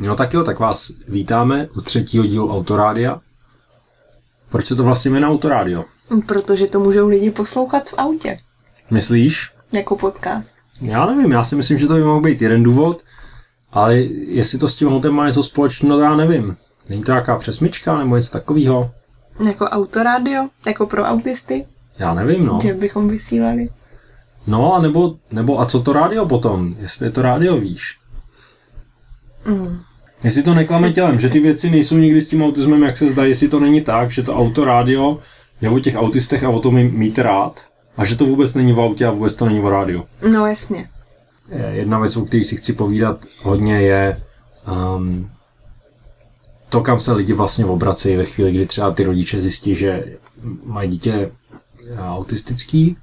No tak jo, tak vás vítáme u třetího dílu Autorádia. Proč se to vlastně jmenuje Autorádio? Protože to můžou lidi poslouchat v autě, Myslíš? jako podcast. Já nevím, já si myslím, že to by mohl být jeden důvod, ale jestli to s tím autem má něco společného, já nevím. Není to nějaká přesmička nebo něco takového? Jako autorádio, jako pro autisty, Já nevím, no. že bychom vysílali. No a nebo, nebo a co to rádio potom? Jestli je to rádio, víš? Mm. Jestli to neklame tělem, že ty věci nejsou nikdy s tím autismem, jak se zdá, jestli to není tak, že to autorádio je o těch autistech a o tom mít rád, a že to vůbec není v autě a vůbec to není o rádiu. No jasně. Jedna věc, o které si chci povídat hodně, je um, to, kam se lidi vlastně obracejí ve chvíli, kdy třeba ty rodiče zjistí, že mají dítě eh, autistický,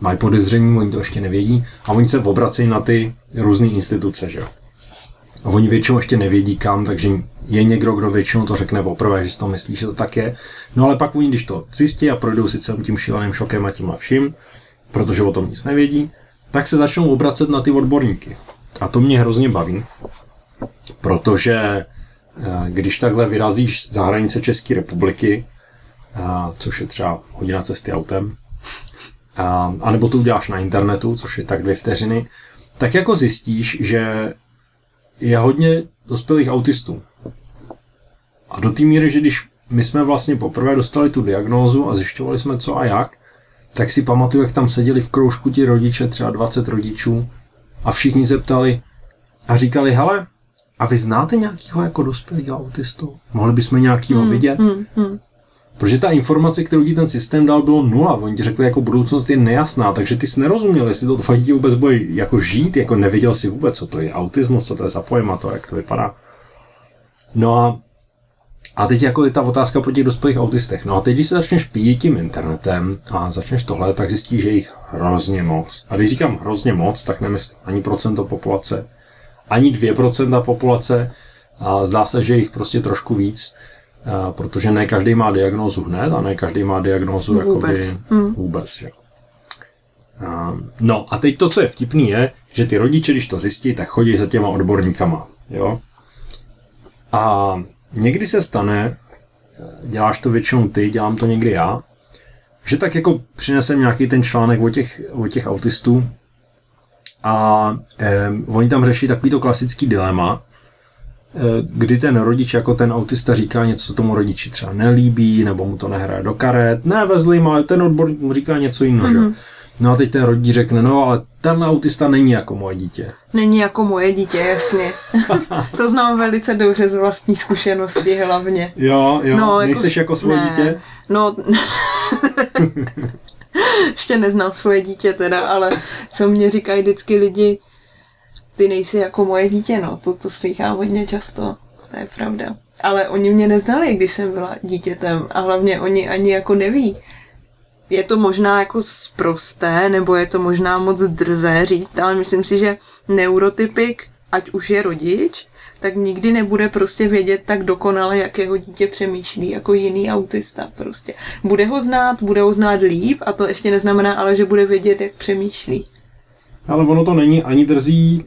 mají podezření, oni to ještě nevědí, a oni se obracejí na ty různé instituce, že jo. A oni většinou ještě nevědí kam, takže je někdo, kdo většinou to řekne poprvé, že si to myslí, že to tak je. No ale pak oni, když to zjistí a projdou si celým tím šíleným šokem a tím a vším, protože o tom nic nevědí, tak se začnou obracet na ty odborníky. A to mě hrozně baví, protože eh, když takhle vyrazíš za hranice České republiky, eh, což je třeba hodina cesty autem, a, anebo to uděláš na internetu, což je tak dvě vteřiny, tak jako zjistíš, že je hodně dospělých autistů. A do té míry, že když my jsme vlastně poprvé dostali tu diagnózu a zjišťovali jsme co a jak, tak si pamatuju, jak tam seděli v kroužku ti rodiče, třeba 20 rodičů, a všichni se ptali a říkali, hele, a vy znáte nějakého jako dospělého autistu? Mohli bychom nějakýho Hmm, vidět? hmm, hmm. Protože ta informace, kterou ti ten systém dal, bylo nula. Oni ti řekli, jako budoucnost je nejasná, takže ty jsi nerozuměl, jestli to tvoje dítě vůbec bude jako žít, jako nevěděl si vůbec, co to je autismus, co to je za pojem a to, jak to vypadá. No a, a teď jako je ta otázka po těch dospělých autistech. No a teď, když se začneš pít tím internetem a začneš tohle, tak zjistíš, že jich hrozně moc. A když říkám hrozně moc, tak nemyslím ani procento populace, ani 2% populace, a zdá se, že jich prostě trošku víc, protože ne každý má diagnózu hned a ne každý má diagnózu Vůbec. jakoby Hmm. vůbec. A, no a teď to, co je vtipný, je, že ty rodiče, když to zjistí, tak chodí za těma odborníkama. Jo? A někdy se stane, děláš to většinou ty, dělám to někdy já, že tak jako přinesem nějaký ten článek o těch, o těch autistů a eh, oni tam řeší takovýto klasický dilema, kdy ten rodič jako ten autista říká něco, co tomu rodiči třeba nelíbí, nebo mu to nehraje do karet, ne ve zlým, ale ten odborník mu říká něco jiného. Mm-hmm. No a teď ten rodič řekne, no ale ten autista není jako moje dítě. Není jako moje dítě, jasně. to znám velice dobře z vlastní zkušenosti hlavně. Jo, jo, No, nejseš jako svoje ne. dítě? No, ještě neznám svoje dítě teda, ale co mě říkají vždycky lidi, ty nejsi jako moje dítě, no, to, to slýchám hodně často, to je pravda. Ale oni mě neznali, když jsem byla dítětem a hlavně oni ani jako neví. Je to možná jako sprosté, nebo je to možná moc drzé říct, ale myslím si, že neurotypik, ať už je rodič, tak nikdy nebude prostě vědět tak dokonale, jak jeho dítě přemýšlí, jako jiný autista prostě. Bude ho znát, bude ho znát líp a to ještě neznamená ale, že bude vědět, jak přemýšlí. Ale ono to není ani drzí,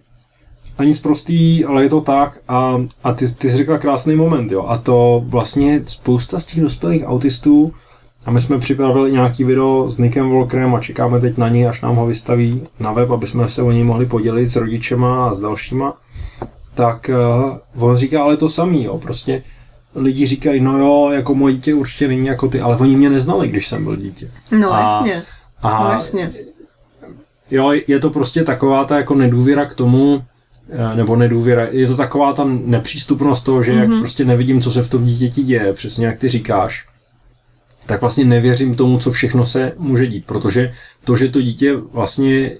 ani zprostý, ale je to tak a, a ty, ty jsi řekla krásný moment, jo. A to vlastně spousta z těch dospělých autistů, a my jsme připravili nějaký video s Nikem Volkerem a čekáme teď na něj, až nám ho vystaví na web, aby jsme se o něj mohli podělit s rodičema a s dalšíma, tak uh, on říká ale to samý, jo. Prostě lidi říkají, no jo, jako moje dítě určitě není jako ty, ale oni mě neznali, když jsem byl dítě. No A- jasně, A no jasně. Jo, je to prostě taková ta jako nedůvěra k tomu, nebo nedůvěra, je to taková ta nepřístupnost toho, že mm-hmm. jak prostě nevidím, co se v tom dítěti děje, přesně jak ty říkáš, tak vlastně nevěřím tomu, co všechno se může dít, protože to, že to dítě vlastně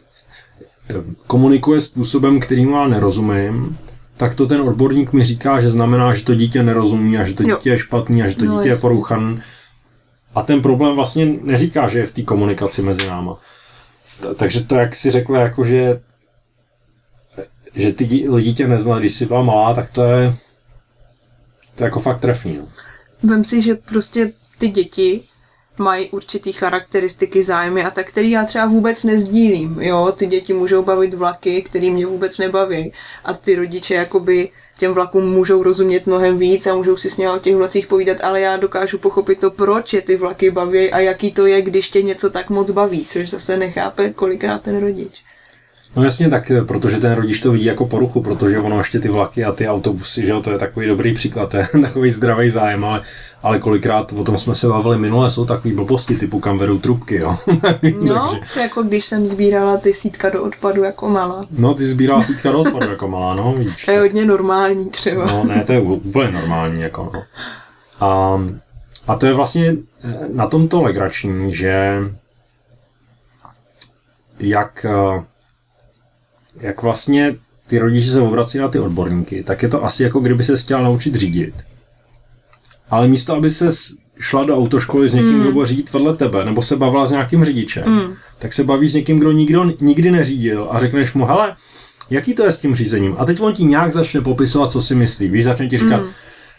eh, komunikuje způsobem, kterým já nerozumím, tak to ten odborník mi říká, že znamená, že to dítě nerozumí a že to Jo. dítě je špatný a že to No, dítě je jasně. porouchan. A ten problém vlastně neříká, že je v té komunikaci mezi náma. Takže to, jak si řekla, jako že, že ty lidi tě neznali, když jsi byla malá, tak to je, to je jako fakt trefný. No. Vem si, že prostě ty děti mají určitý charakteristiky, zájmy a tak, který já třeba vůbec nezdílím. Jo, ty děti můžou bavit vlaky, který mě vůbec nebaví. A ty rodiče jakoby těm vlakům můžou rozumět mnohem víc a můžou si s o těch vlacích povídat, ale já dokážu pochopit to, proč je ty vlaky baví a jaký to je, když tě něco tak moc baví, což zase nechápe kolikrát ten rodič. No jasně, tak eh, protože ten rodič to vidí jako poruchu, protože ono ještě ty vlaky a ty autobusy, že jo, to je takový dobrý příklad, to je takový zdravý zájem, ale, ale kolikrát, o tom jsme se bavili minule, jsou takový blbosti typu kam vedou trubky, jo. no, Takže... jako když jsem sbírala ty sítka do odpadu jako malá. No, ty sbírala sítka do odpadu jako malá, no, vidíš. To je hodně normální třeba. No, ne, to je úplně normální, jako no. A, a to je vlastně eh, na tomto legrační, že jak eh, jak vlastně ty rodiče se obrací na ty odborníky, tak je to asi jako kdyby se chtěl naučit řídit. Ale místo, aby se šla do autoškoly s někým, mm. kdo bude řídit vedle tebe, nebo se bavila s nějakým řidičem, mm. tak se baví s někým, kdo nikdo nikdy neřídil a řekneš mu, hele, jaký to je s tím řízením? A teď on ti nějak začne popisovat, co si myslí. Víš, začne ti říkat, mm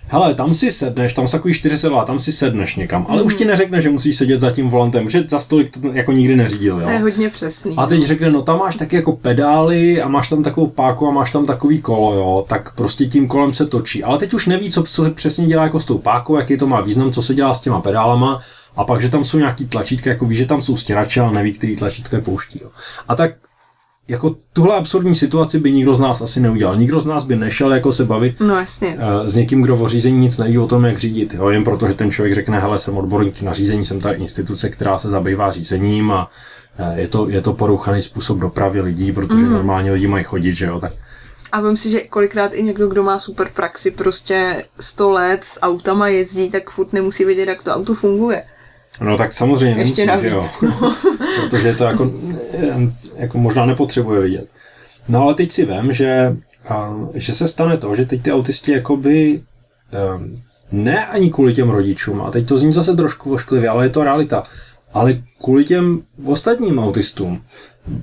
hele, tam si sedneš, tam jsou takový čtyři sedla, tam si sedneš někam, ale mm. už ti mhm. neřekne, že musíš sedět za tím volantem, že za stolik to jako nikdy neřídil. Jo? To je hodně přesný. A teď no. řekne, no tam máš taky jako pedály a máš tam takovou páku a máš tam takový kolo, jo, tak prostě tím kolem se točí. Ale teď už neví, co, co přesně dělá jako s tou pákou, jaký to má význam, co se dělá s těma pedálama a pak, že tam jsou nějaký tlačítka, jako ví, že tam jsou stěrače, ale neví, který tlačítka je pouští. Jo. A tak jako tuhle absurdní situaci by nikdo z nás asi neudělal. Nikdo z nás by nešel jako se bavit no, jasně. Eh, s někým, kdo o řízení nic neví o tom, jak řídit. Jo? Jen proto, že ten člověk řekne, hele, jsem odborník na řízení, jsem ta instituce, která se zabývá řízením a eh, je to, je to porouchaný způsob dopravy lidí, protože mm. normálně lidi mají chodit, že jo, tak a vím si, že kolikrát i někdo, kdo má super praxi, prostě 100 let s autama jezdí, tak furt nemusí vědět, jak to auto funguje. No tak samozřejmě Ještě nemusí, navíc, že jo. No. Protože to jako, jako možná nepotřebuje vidět. No ale teď si vím, že, že se stane to, že teď ty autisti jakoby ne ani kvůli těm rodičům, a teď to zní zase trošku ošklivě, ale je to realita, ale kvůli těm ostatním autistům,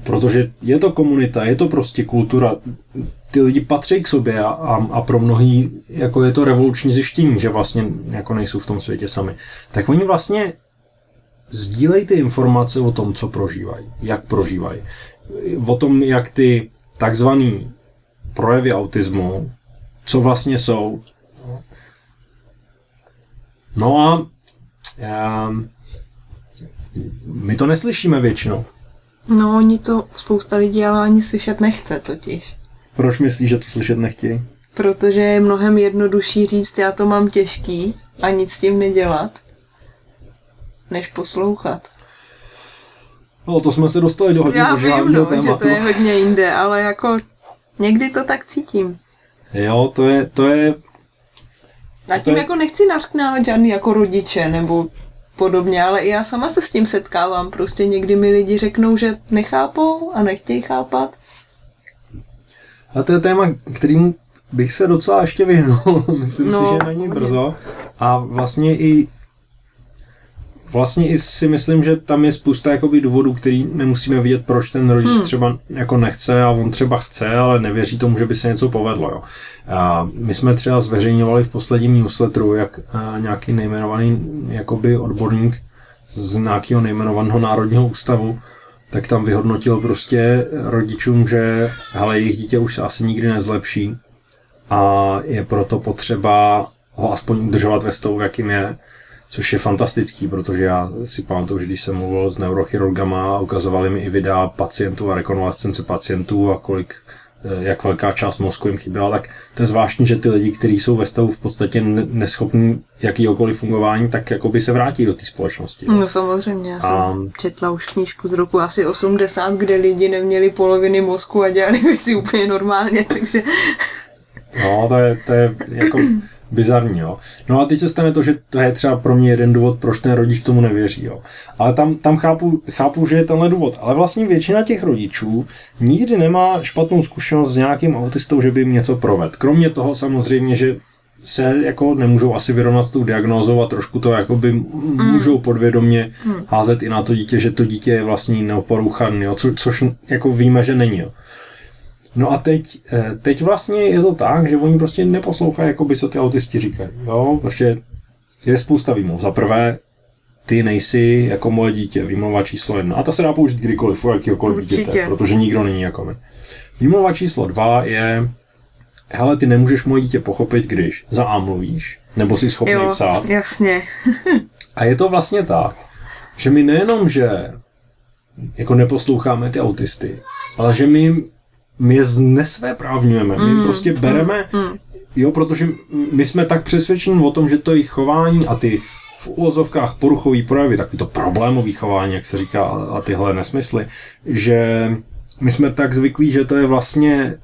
protože je to komunita, je to prostě kultura, ty lidi patří k sobě a, a, a pro mnohý jako je to revoluční zjištění, že vlastně jako nejsou v tom světě sami. Tak oni vlastně sdílej ty informace o tom, co prožívají, jak prožívají. O tom, jak ty takzvaný projevy autismu, co vlastně jsou. No a um, my to neslyšíme většinou. No, oni to spousta lidí ale ani slyšet nechce totiž. Proč myslíš, že to slyšet nechtějí? Protože je mnohem jednodušší říct, já to mám těžký a nic s tím nedělat, než poslouchat. No, to jsme se dostali do hodně Já vím, no, tématu. že to je hodně jinde, ale jako někdy to tak cítím. Jo, to je, to je... A tím jako nechci nařknávat žádný jako rodiče nebo podobně, ale i já sama se s tím setkávám. Prostě někdy mi lidi řeknou, že nechápou a nechtějí chápat. A to je téma, kterým bych se docela ještě vyhnul. Myslím no, si, že není brzo. A vlastně i vlastně i si myslím, že tam je spousta jakoby důvodů, který nemusíme vidět, proč ten rodič hmm. třeba jako nechce a on třeba chce, ale nevěří tomu, že by se něco povedlo. Jo. A my jsme třeba zveřejňovali v posledním newsletteru, jak nějaký nejmenovaný jakoby odborník z nějakého nejmenovaného národního ústavu, tak tam vyhodnotil prostě rodičům, že hele, jejich dítě už se asi nikdy nezlepší a je proto potřeba ho aspoň udržovat ve stavu, jakým je což je fantastický, protože já si pamatuju, že když jsem mluvil s neurochirurgama ukazovali mi i videa pacientů a rekonvalescence pacientů a kolik eh, jak velká část mozku jim chyběla, tak to je zvláštní, že ty lidi, kteří jsou ve stavu v podstatě neschopní jakýkoliv fungování, tak jako by se vrátí do té společnosti. No samozřejmě, já jsem a... četla už knížku z roku asi 80, kde lidi neměli poloviny mozku a dělali věci úplně normálně, takže... No, to je, to je jako bizarní, jo. No a teď se stane to, že to je třeba pro mě jeden důvod, proč ten rodič tomu nevěří, jo. Ale tam, tam chápu, chápu, že je tenhle důvod. Ale vlastně většina těch rodičů nikdy nemá špatnou zkušenost s nějakým autistou, že by jim něco proved. Kromě toho samozřejmě, že se jako nemůžou asi vyrovnat s tou diagnózou a trošku to jako by mm. můžou podvědomě mm. házet i na to dítě, že to dítě je vlastně neoporouchaný, jo, co, což jako víme, že není. Jo. No a teď, eh, teď vlastně je to tak, že oni prostě neposlouchají, jakoby, co ty autisti říkají. Jo? Protože je spousta výmluv. Za prvé, ty nejsi jako moje dítě, výmluva číslo jedna. A ta se dá použít kdykoliv, u jakýhokoliv Určitě. dítěte, protože nikdo není jako my. Výmluva číslo dva je, hele, ty nemůžeš moje dítě pochopit, když za A mluvíš, nebo jsi schopný Jo, psát. jasně. A je to vlastně tak, že my nejenom, že jako neposloucháme ty autisty, ale že my, my je znesvéprávňujeme. My mm, prostě bereme, mm, jo, protože my jsme tak přesvědčeni o tom, že to jejich chování a ty v úvozovkách poruchový projevy, takový to problémový chování, jak se říká, a tyhle nesmysly, že my jsme tak zvyklí, že to je vlastně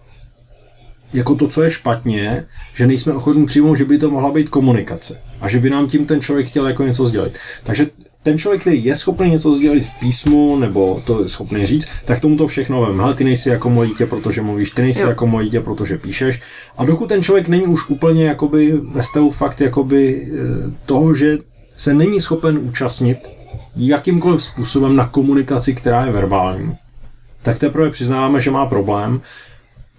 jako to, co je špatně, že nejsme ochotní přijmout, že by to mohla být komunikace a že by nám tím ten člověk chtěl jako něco sdělit. Takže ten člověk, který je schopný něco sdělit v písmu, nebo to je schopný říct, tak tomu to všechno vem. Hele, ty nejsi jako moje dítě, protože mluvíš, ty nejsi Jo. jako moje dítě, protože píšeš. A dokud ten člověk není už úplně jakoby ve stavu fakt jakoby eh, toho, že se není schopen účastnit jakýmkoliv způsobem na komunikaci, která je verbální, tak teprve přiznáváme, že má problém,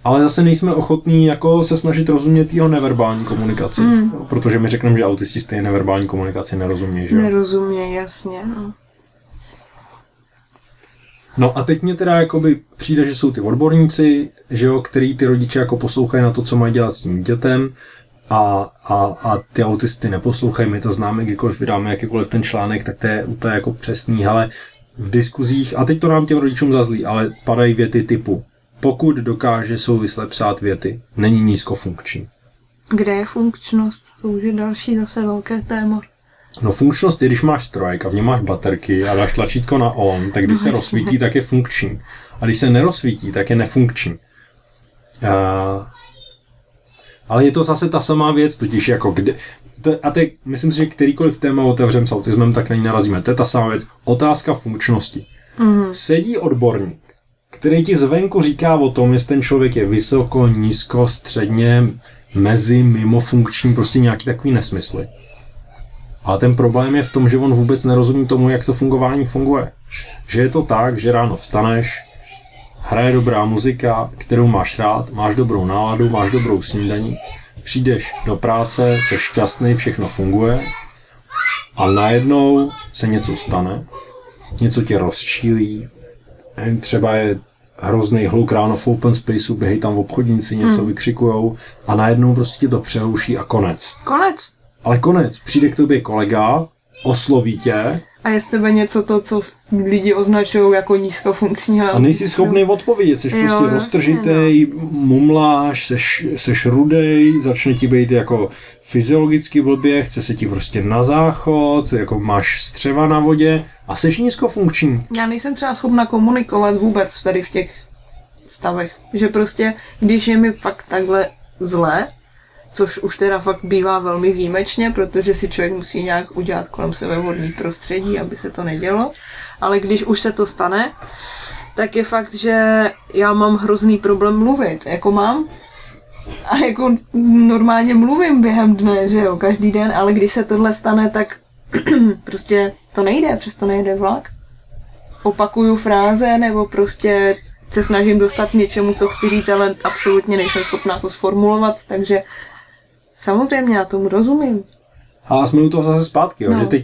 ale zase nejsme ochotní jako se snažit rozumět jeho neverbální komunikaci, mm. protože my řekneme, že autisti stejně neverbální komunikaci nerozumí, že jo? Nerozumě, jasně. No. No a teď mě teda jakoby přijde, že jsou ty odborníci, že jo, který ty rodiče jako poslouchají na to, co mají dělat s tím dětem a, a, a ty autisty neposlouchají, my to známe, kdykoliv vydáme jakýkoliv ten článek, tak to je úplně jako přesný, ale v diskuzích, a teď to nám těm rodičům zazlí, ale padají věty typu, pokud dokáže souvisle psát věty, není nízkofunkční. Kde je funkčnost? To už je další zase velké téma. No funkčnost je, když máš strojek a v něm máš baterky a dáš tlačítko na on, tak když No, se rozsvítí, tak je funkční. A když se nerozsvítí, tak je nefunkční. A... Ale je to zase ta samá věc, totiž jako kde... To, a teď myslím si, že kterýkoliv téma otevřem s autismem, tak na ní narazíme. To je ta samá věc. Otázka funkčnosti. Mhm. Sedí odborník, který ti zvenku říká o tom, jestli ten člověk je vysoko, nízko, středně, mezi, mimo funkční, prostě nějaký takový nesmysly. Ale ten problém je v tom, že on vůbec nerozumí tomu, jak to fungování funguje. Že je to tak, že ráno vstaneš, hraje dobrá muzika, kterou máš rád, máš dobrou náladu, máš dobrou snídaní, přijdeš do práce, jsi šťastný, všechno funguje a najednou se něco stane, něco tě rozčílí, třeba je hrozný hluk ráno v open spaceu, běhají tam obchodníci, něco hmm. vykřikujou a najednou prostě ti to přeruší a konec. Konec. Ale konec, přijde k tobě kolega, osloví tě A je z tebe něco to, co lidi označují jako nízkofunkčního. a nejsi schopný odpovědět, jsi Jo, prostě jasně, roztržitej, mumláš, seš, seš rudej, začne ti být jako fyziologicky blbě, chce se ti prostě na záchod, jako máš střeva na vodě a seš nízkofunkční. Já nejsem třeba schopna komunikovat vůbec tady v těch stavech. Že prostě, když je mi fakt takhle zle, což už teda fakt bývá velmi výjimečně, protože si člověk musí nějak udělat kolem sebe vodní prostředí, aby se to nedělo. Ale když už se to stane, tak je fakt, že já mám hrozný problém mluvit. Jako mám. A jako normálně mluvím během dne, že jo, každý den, ale když se tohle stane, tak prostě to nejde, přesto nejde vlak. Opakuju fráze, nebo prostě se snažím dostat k něčemu, co chci říct, ale absolutně nejsem schopná to sformulovat, takže samozřejmě já tomu rozumím. A jsme u toho zase zpátky, jo, No. že teď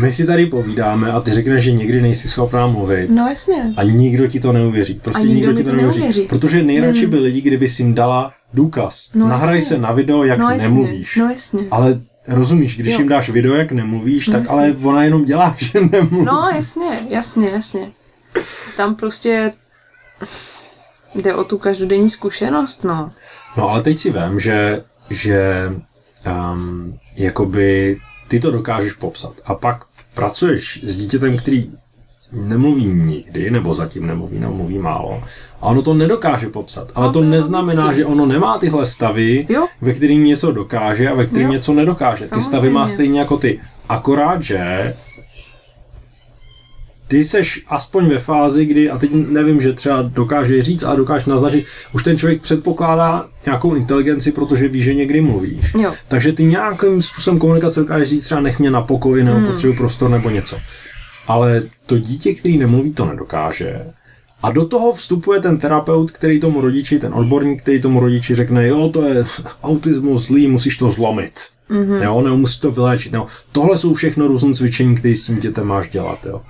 my si tady povídáme a ty řekneš, že někdy nejsi schopná mluvit. No jasně. A nikdo ti to neuvěří. Prostě A nikdo nikdo ti to to neuvěří. neuvěří. Protože nejradši Hmm. by lidi, kdyby si jim dala důkaz. No Nahraj jasně. se na video, jak No jasně, nemluvíš. no jasně. Ale rozumíš, když Jo. jim dáš video, jak nemluvíš, No tak jasně. ale ona jenom dělá, že nemluví. No jasně, jasně, jasně. Tam prostě jde o tu každodenní zkušenost, no. No ale teď si vím, že, že um, jakoby ty to dokážeš popsat a pak pracuješ s dítětem, který nemluví nikdy, nebo zatím nemluví, nebo mluví málo, a ono to nedokáže popsat. Ale No, to, to neznamená, logický. že ono nemá tyhle stavy, Jo. ve kterým něco dokáže a ve kterým Jo. něco nedokáže. Ty stavy má Samozřejmě. stejně jako ty. Akorát, že ty seš aspoň ve fázi, kdy, a teď nevím, že třeba dokáže říct a dokáže naznačit, už ten člověk předpokládá nějakou inteligenci, protože ví, že někdy mluvíš. Jo. Takže ty nějakým způsobem komunikace dokážeš říct třeba nech mě na pokoji nebo Hmm. potřebuji prostor nebo něco. Ale to dítě, který nemluví, to nedokáže. A do toho vstupuje ten terapeut, který tomu rodiči, ten odborník, který tomu rodiči řekne, jo, to je autismus zlý, musíš to zlomit. Mm-hmm. Jo, nebo musí to vyléčit. Nebo tohle jsou všechno různé cvičení, které s tím dětem máš dělat. Jo.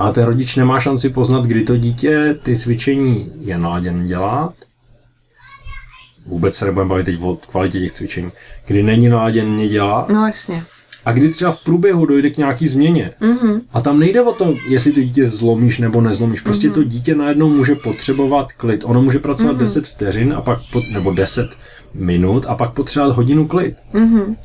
A ten rodič nemá šanci poznat, kdy to dítě ty cvičení je naladěn dělat. Vůbec se nebudeme bavit teď o kvalitě těch cvičení. Kdy není naladěn dělat. No jasně. A kdy třeba v průběhu dojde k nějaký změně. Mm-hmm. A tam nejde o to, jestli to dítě zlomíš nebo nezlomíš. Prostě mm-hmm. to dítě najednou může potřebovat klid. Ono může pracovat mm-hmm. 10 vteřin a pak po, nebo 10 minut a pak potřebovat hodinu klid. Mm-hmm.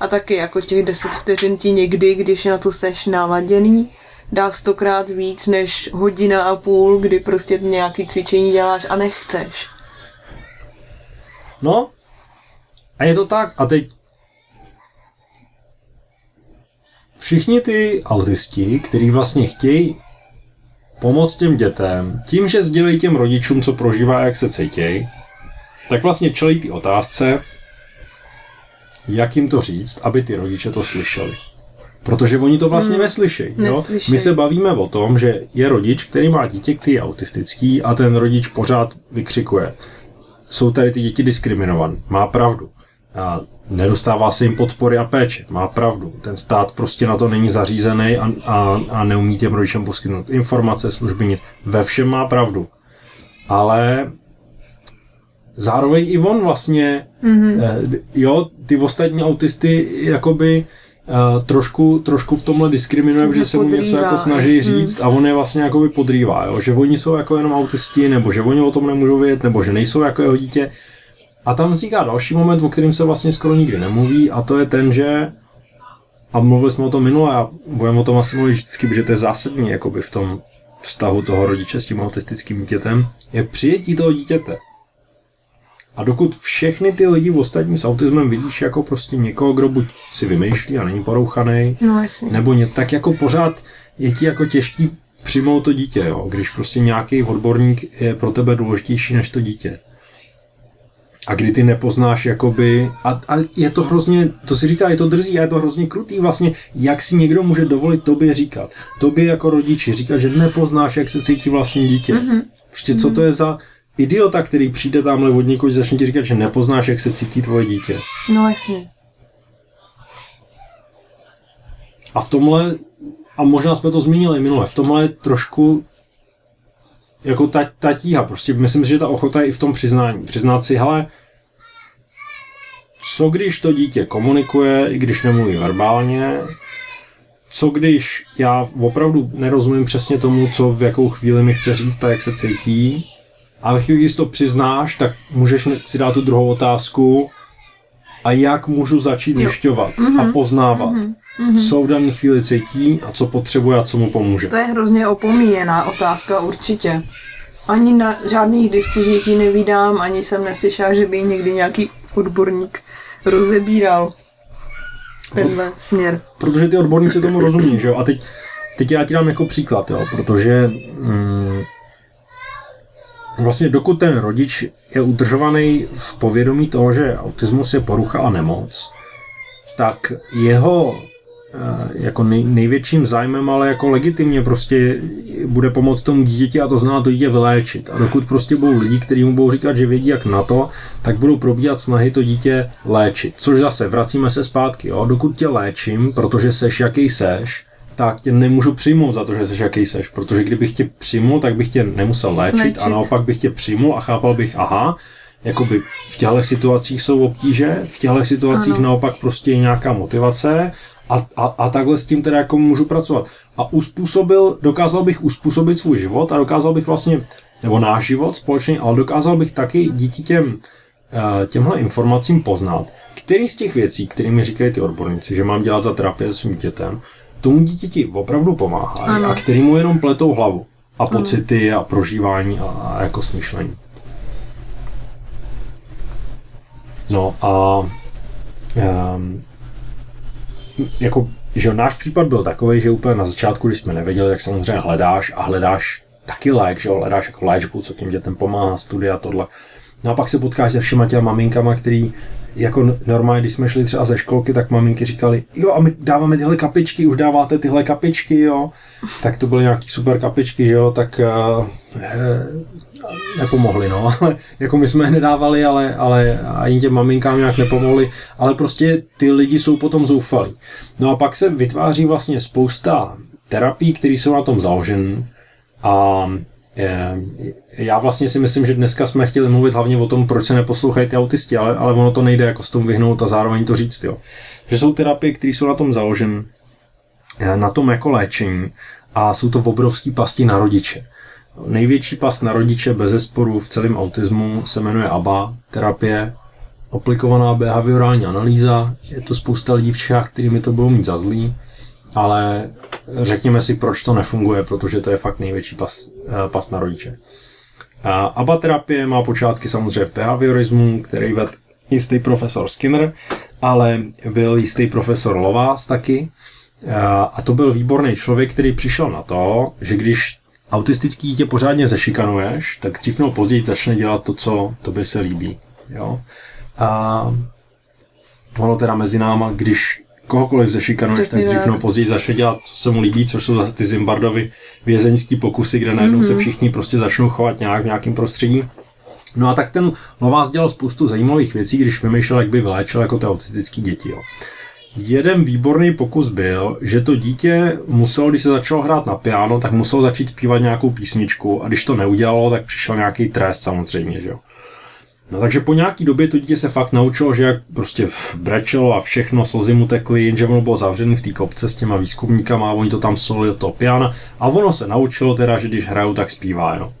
A taky jako těch 10 vteřin ti někdy, když na to seš naladěný, dá stokrát víc než hodina a půl, kdy prostě nějaký cvičení děláš a nechceš. No, a je to tak. A teď všichni ty autisti, kteří vlastně chtějí pomoct těm dětem, tím, že sdělí těm rodičům, co prožívá a jak se cítí, tak vlastně čelí ty otázce, jak jim to říct, aby ty rodiče to slyšeli. Protože oni to vlastně hmm. neslyšejí. Jo? My se bavíme o tom, že je rodič, který má dítě, který je autistický a ten rodič pořád vykřikuje. Jsou tady ty děti diskriminované. Má pravdu. A nedostává se jim podpory a péče. Má pravdu. Ten stát prostě na to není zařízený a, a, a neumí těm rodičům poskytnout informace, služby, nic. Ve všem má pravdu. Ale zároveň i on vlastně, mm-hmm. jo, ty ostatní autisty jakoby uh, trošku, trošku v tomhle diskriminuje, že se mu něco jako snaží hmm. říct hmm. a on je vlastně jakoby podrývá, jo? že oni jsou jako jenom autisti, nebo že oni o tom nemůžou vědět, nebo že nejsou jako jeho dítě. A tam vzniká další moment, o kterém se vlastně skoro nikdy nemluví a to je ten, že a mluvili jsme o tom minule a budeme o tom asi mluvit vždycky, protože to je zásadní jakoby v tom vztahu toho rodiče s tím autistickým dítětem, je přijetí toho dítěte. A dokud všechny ty lidi v ostatní s autismem vidíš jako prostě někoho, kdo buď si vymýšlí a není porouchaný, no, jasně. nebo ně, tak jako pořád je ti jako těžký přijmout to dítě, jo? když prostě nějaký odborník je pro tebe důležitější než to dítě. A kdy ty nepoznáš, jakoby, a, a je to hrozně, to si říká, je to drzí a je to hrozně krutý vlastně, jak si někdo může dovolit tobě říkat, tobě jako rodiči říkat, že nepoznáš, jak se cítí vlastní dítě. Mm-hmm. Prostě co to je za, idiota, který přijde tamhle od někoho, začne ti říkat, že nepoznáš, jak se cítí tvoje dítě. No jasně. A v tomhle, a možná jsme to zmínili minule, v tomhle je trošku jako ta, ta tíha, prostě myslím si, že ta ochota je i v tom přiznání. Přiznat si, hele, co když to dítě komunikuje, i když nemluví verbálně, co když já opravdu nerozumím přesně tomu, co v jakou chvíli mi chce říct a jak se cítí, a ve chvíli, kdy si to přiznáš, tak můžeš si dát tu druhou otázku a jak můžu začít zjišťovat mm-hmm. a mhm. poznávat, mm-hmm. co v dané chvíli cítí a co potřebuje a co mu pomůže. To je hrozně opomíjená otázka určitě. Ani na žádných diskuzích ji nevídám, ani jsem neslyšela, že by někdy nějaký odborník rozebíral tenhle no, směr. Protože ty odborníci tomu rozumí, že jo? A teď, teď já ti dám jako příklad, jo? Protože mm, vlastně dokud ten rodič je udržovaný v povědomí toho, že autismus je porucha a nemoc, tak jeho eh, jako nej, největším zájmem, ale jako legitimně prostě bude pomoct tomu dítěti a to znamená to dítě vyléčit. A dokud prostě budou lidi, kteří mu budou říkat, že vědí jak na to, tak budou probíhat snahy to dítě léčit. Což zase, vracíme se zpátky, jo? dokud tě léčím, protože seš jaký seš, tak tě nemůžu přijmout za to, že jsi jaký seš, protože kdybych tě přijmul, tak bych tě nemusel léčit, léčit. a naopak bych tě přijmul a chápal bych, aha, jakoby v těchto situacích jsou obtíže, v těchto situacích ano. naopak prostě je nějaká motivace a, a, a takhle s tím teda jako můžu pracovat. A uspůsobil, dokázal bych uspůsobit svůj život a dokázal bych vlastně, nebo náš život společně, ale dokázal bych taky díky těm, eh, těmhle informacím poznat, který z těch věcí, kterými říkají ty odborníci, že mám dělat za terapie s svým dětem, tomu dítěti opravdu pomáhají a který mu jenom pletou hlavu a pocity a prožívání a, a jako smýšlení. No a um, jako, že náš případ byl takový, že úplně na začátku, když jsme nevěděli, jak samozřejmě hledáš a hledáš taky lék, že jo, hledáš jako léčbu, co tím dětem pomáhá, studia, tohle. No a pak se potkáš se všema těma maminkama, který jako normálně, když jsme šli třeba ze školky, tak maminky říkali, jo a my dáváme tyhle kapičky, už dáváte tyhle kapičky, jo. Tak to byly nějaký super kapičky, že jo, tak uh, nepomohli, no, ale jako my jsme je nedávali, ale, ale ani těm maminkám nějak nepomohli, ale prostě ty lidi jsou potom zoufalí. No a pak se vytváří vlastně spousta terapií, které jsou na tom založené a eh, já vlastně si myslím, že dneska jsme chtěli mluvit hlavně o tom, proč se neposlouchají ty autisti, ale, ale ono to nejde jako s tomu vyhnout a zároveň to říct, jo. Že jsou terapie, které jsou na tom založené, eh, na tom jako léčení a jsou to obrovský pasti na rodiče. Největší past na rodiče bez zesporu v celém autismu se jmenuje ABA terapie, aplikovaná behaviorální analýza. Je to spousta lidí v Čechách, kterými to bylo mít za zlý, ale řekněme si, proč to nefunguje, protože to je fakt největší pas, eh, pas na rodiče. ABA terapie má počátky samozřejmě v behaviorismu, který ved jistý profesor Skinner, ale byl jistý profesor Lovás taky. A to byl výborný člověk, který přišel na to, že když autistický dítě pořádně zešikanuješ, tak dřív nebo později začne dělat to, co tobě se líbí. Jo? A ono teda mezi náma, když kohokoliv zešikanuješ, tak dřív nebo později začne dělat, co se mu líbí, což jsou zase ty Zimbardovy vězeňský pokusy, kde najednou mm-hmm. se mhm. všichni prostě začnou chovat nějak v nějakém prostředí. No a tak ten Lovás dělal spoustu zajímavých věcí, když vymýšlel, jak by vyléčil jako ty autistické děti. Jo. Jeden výborný pokus byl, že to dítě muselo, když se začalo hrát na piano, tak muselo začít zpívat nějakou písničku a když to neudělalo, tak přišel nějaký trest samozřejmě, že jo. No takže po nějaký době to dítě se fakt naučilo, že jak prostě brečelo a všechno, slzy mu tekly, jenže ono bylo zavřený v té kopce s těma výzkumníkama a oni to tam solili do toho piana a ono se naučilo teda, že když hrajou, tak zpívá, jo.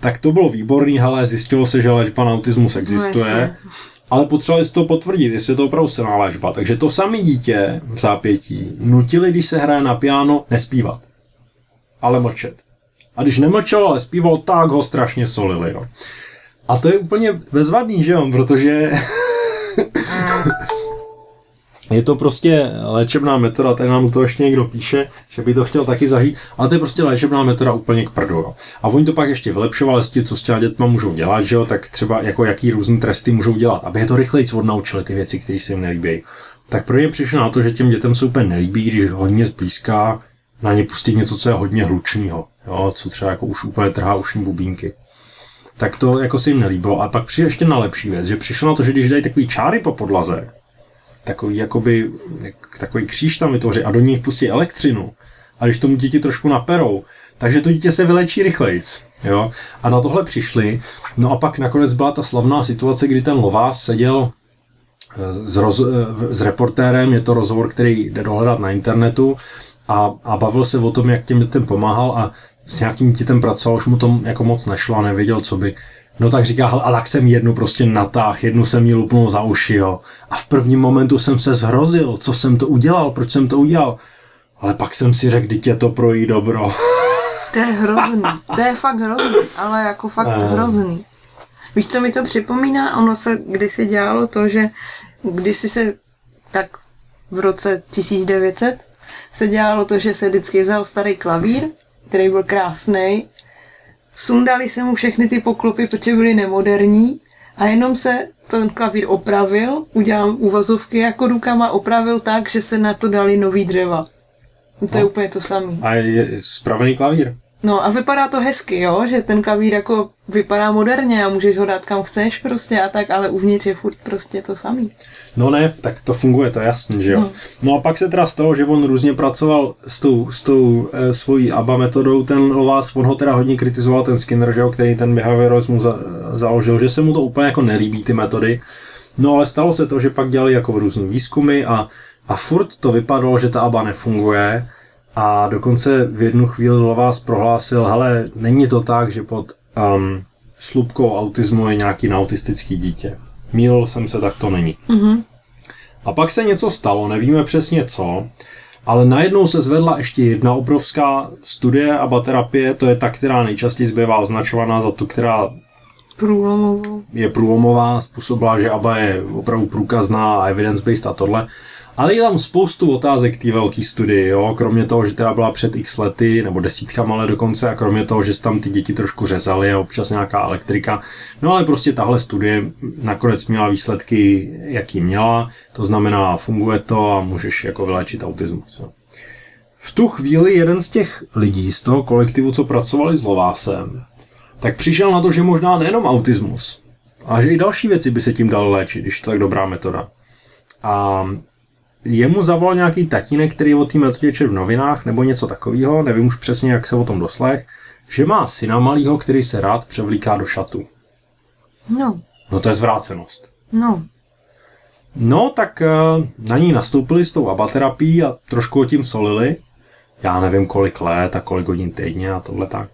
Tak to bylo výborný, ale zjistilo se, že léčba na autismus existuje. No, ale potřebovali si to potvrdit, jestli je to opravdu silná léčba. Takže to samé dítě v zápětí nutili, když se hraje na piano, nespívat, ale mlčet. A když nemlčel, ale zpíval, tak ho strašně solili. Jo. A to je úplně bezvadný, že jo, protože je to prostě léčebná metoda, tady nám to ještě někdo píše, že by to chtěl taky zažít, ale to je prostě léčebná metoda úplně k prdu. Jo. A oni to pak ještě vylepšovali s tím, co s těma dětma můžou dělat, že jo, tak třeba jako jaký různý tresty můžou dělat, aby je to rychleji odnaučili ty věci, které se jim nelíbí. Tak pro ně přišlo na to, že těm dětem se úplně nelíbí, když hodně zblízka na ně pustit něco, co je hodně hlučného, jo, co třeba jako už úplně trhá ušní bubínky tak to jako se jim nelíbilo. A pak přijde ještě na lepší věc, že přišlo na to, že když dají takový čáry po podlaze, takový jakoby, takový kříž tam vytvoří a do nich pustí elektřinu, a když tomu dítě trošku naperou, takže to dítě se vylečí rychlejc. Jo? A na tohle přišli. No a pak nakonec byla ta slavná situace, kdy ten lovás seděl eh, s, roz, eh, s reportérem, je to rozhovor, který jde dohledat na internetu, a, a bavil se o tom, jak těm dětem pomáhal a s nějakým dítětem pracoval, už mu to jako moc nešlo a nevěděl, co by. No tak říká, a tak jsem jednu prostě natáh, jednu jsem jí lupnul za uši, jo. A v prvním momentu jsem se zhrozil, co jsem to udělal, proč jsem to udělal. Ale pak jsem si řekl, dítě to projí dobro. To je hrozný, to je fakt hrozný, ale jako fakt um. hrozný. Víš, co mi to připomíná? Ono se kdysi dělalo to, že kdysi se tak v roce 1900 se dělalo to, že se vždycky vzal starý klavír který byl krásný. Sundali se mu všechny ty poklopy, protože byly nemoderní a jenom se ten klavír opravil, udělal uvazovky jako rukama, opravil tak, že se na to dali nový dřeva. No to no. je úplně to samé. A je spravený klavír. No a vypadá to hezky, jo, že ten klavír jako vypadá moderně a můžeš ho dát kam chceš prostě a tak, ale uvnitř je furt prostě to samý. No ne, tak to funguje, to je jasný, že jo. No. no a pak se teda stalo, že on různě pracoval s tou, s tou e, svojí ABA metodou, ten Lovás, on ho teda hodně kritizoval, ten Skinner, že jo, který ten behaviorismus za, založil, že se mu to úplně jako nelíbí, ty metody. No ale stalo se to, že pak dělali jako různý výzkumy a, a furt to vypadalo, že ta ABA nefunguje a dokonce v jednu chvíli Lovás prohlásil, hele, není to tak, že pod um, slupkou autismu je nějaký autistický dítě. Mýlil jsem se, tak to není. Mm-hmm. A pak se něco stalo, nevíme přesně co, ale najednou se zvedla ještě jedna obrovská studie abaterapie, to je ta, která nejčastěji zbývá označovaná za tu, která Průlomová. je průlomová, způsobila, že ABA je opravdu průkazná a evidence-based a tohle. Ale je tam spoustu otázek té velké studii, jo? kromě toho, že teda byla před x lety, nebo desítkama ale dokonce, a kromě toho, že tam ty děti trošku řezaly a občas nějaká elektrika. No ale prostě tahle studie nakonec měla výsledky, jaký měla, to znamená, funguje to a můžeš jako vyléčit autismus. Jo? V tu chvíli jeden z těch lidí z toho kolektivu, co pracovali s Lovásem, tak přišel na to, že možná nejenom autismus, a že i další věci by se tím dalo léčit, když to je tak dobrá metoda. A jemu zavolal nějaký tatínek, který o metodě četl v novinách, nebo něco takového, nevím už přesně, jak se o tom doslech, že má syna malýho, který se rád převlíká do šatu. No, No to je zvrácenost. no. No, tak eh, na ní nastoupili s tou abaterapií a trošku o tím solili. Já nevím, kolik let a kolik hodin týdně a tohle tak.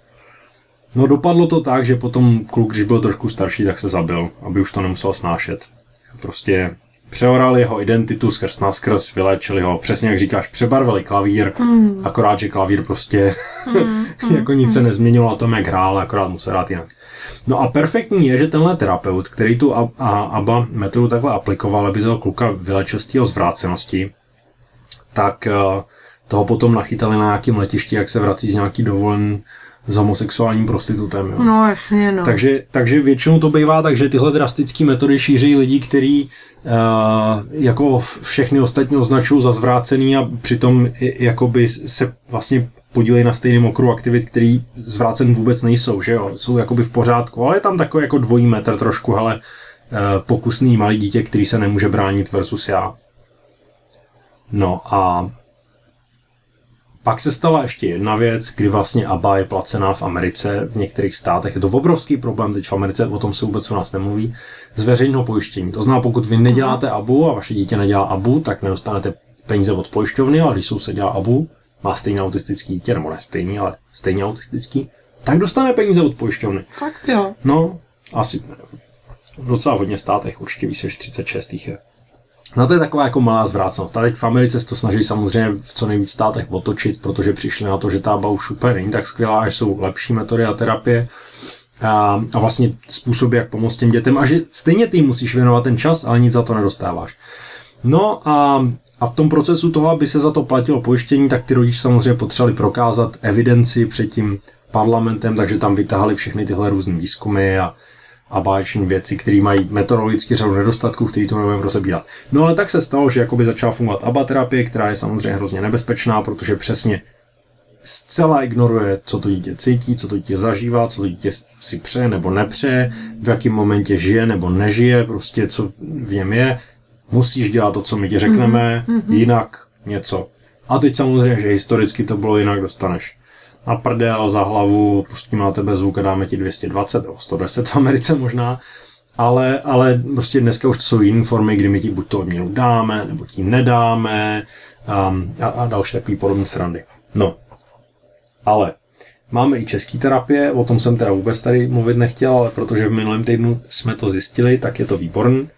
No dopadlo to tak, že potom kluk, když byl trošku starší, tak se zabil, aby už to nemusel snášet. Prostě přeorali jeho identitu skrz na skrz, vyléčili ho, přesně jak říkáš, přebarvili klavír, mm. akorát, že klavír prostě mm. jako nic se nezměnilo na tom, jak hrál, akorát musel hrát jinak. No a perfektní je, že tenhle terapeut, který tu a, a, ABA metodu takhle aplikoval, aby toho kluka vylečil z té zvrácenosti, tak uh, toho potom nachytali na nějakém letišti, jak se vrací z nějaký dovolen s homosexuálním prostitutem. Jo. No jasně, no. Takže, takže většinou to bývá tak, že tyhle drastické metody šíří lidi, kteří uh, jako všechny ostatní označují za zvrácený a přitom jakoby se vlastně podílejí na stejném okruhu aktivit, který zvrácen vůbec nejsou, že jo, jsou jakoby v pořádku, ale je tam takový jako dvojí metr trošku, hele, uh, pokusný malý dítě, který se nemůže bránit versus já. No a pak se stala ještě jedna věc, kdy vlastně ABA je placená v Americe, v některých státech. Je to obrovský problém teď v Americe, o tom se vůbec u nás nemluví, z veřejného pojištění. To znamená, pokud vy neděláte ABU a vaše dítě nedělá ABU, tak nedostanete peníze od pojišťovny, ale když soused dělá ABU, má stejně autistický dítě, nebo ne stejný, ale stejně autistický, tak dostane peníze od pojišťovny. Fakt jo. No, asi v docela hodně státech, určitě více než 36 jich je. No to je taková jako malá zvrácnost. Teď v Americe se to snaží samozřejmě v co nejvíc státech otočit, protože přišli na to, že ta úplně není tak skvělá, že jsou lepší metody a terapie a, a vlastně způsoby, jak pomoct těm dětem a že stejně ty musíš věnovat ten čas, ale nic za to nedostáváš. No a, a v tom procesu toho, aby se za to platilo pojištění, tak ty rodiče samozřejmě potřebovali prokázat evidenci před tím parlamentem, takže tam vytahali všechny tyhle různé výzkumy a, a báječní věci, které mají metodologicky řadu nedostatků, který to nebudeme rozebírat. No ale tak se stalo, že jakoby začala fungovat abaterapie, která je samozřejmě hrozně nebezpečná, protože přesně zcela ignoruje, co to dítě cítí, co to dítě zažívá, co to dítě si přeje nebo nepřeje, v jakém momentě žije nebo nežije, prostě co v něm je. Musíš dělat to, co my ti řekneme, mm-hmm. jinak něco. A teď samozřejmě, že historicky to bylo jinak, dostaneš na prdel, za hlavu, pustíme na tebe zvuk a dáme ti 220 nebo 110 v Americe možná. Ale, ale prostě dneska už to jsou jiné formy, kdy my ti buď to odměnu dáme, nebo ti nedáme um, a, a další takový podobné srandy. No, ale máme i český terapie, o tom jsem teda vůbec tady mluvit nechtěl, ale protože v minulém týdnu jsme to zjistili, tak je to výborný.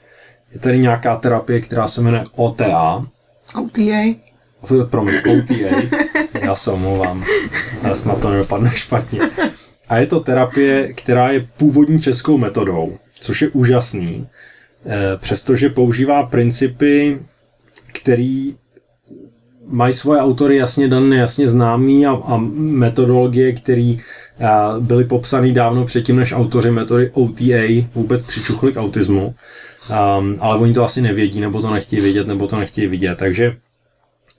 Je tady nějaká terapie, která se jmenuje OTA, OTA. promiň, OTA, já se omlouvám, já snad to nedopadne špatně. A je to terapie, která je původní českou metodou, což je úžasný, eh, přestože používá principy, který mají svoje autory jasně dané, jasně známý a, a metodologie, které byly popsané dávno předtím, než autoři metody OTA vůbec přičuchli k autismu. Um, ale oni to asi nevědí, nebo to nechtějí vědět, nebo to nechtějí vidět. Takže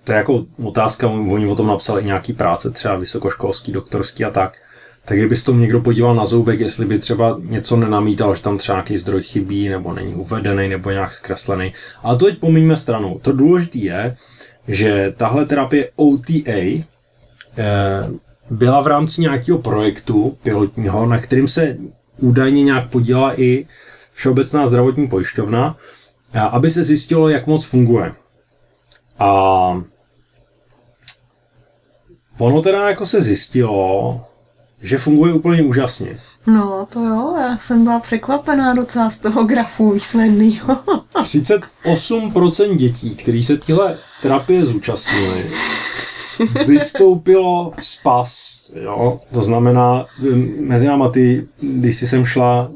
to je jako otázka, oni o tom napsali nějaký práce, třeba vysokoškolský, doktorský a tak. Tak kdyby tomu někdo podíval na zoubek, jestli by třeba něco nenamítal, že tam třeba nějaký zdroj chybí, nebo není uvedený, nebo nějak zkreslený. Ale to teď pomíňme stranou. To důležité je, že tahle terapie OTA eh, byla v rámci nějakého projektu pilotního, na kterým se údajně nějak podílela i Všeobecná zdravotní pojišťovna, eh, aby se zjistilo, jak moc funguje. A ono teda jako se zjistilo, že funguje úplně úžasně. No, to jo, já jsem byla překvapená docela z toho grafu výsledného. 38% dětí, který se tyhle terapie zúčastnili, vystoupilo z pas. Jo? To znamená, mezi náma ty, když jsi sem šla,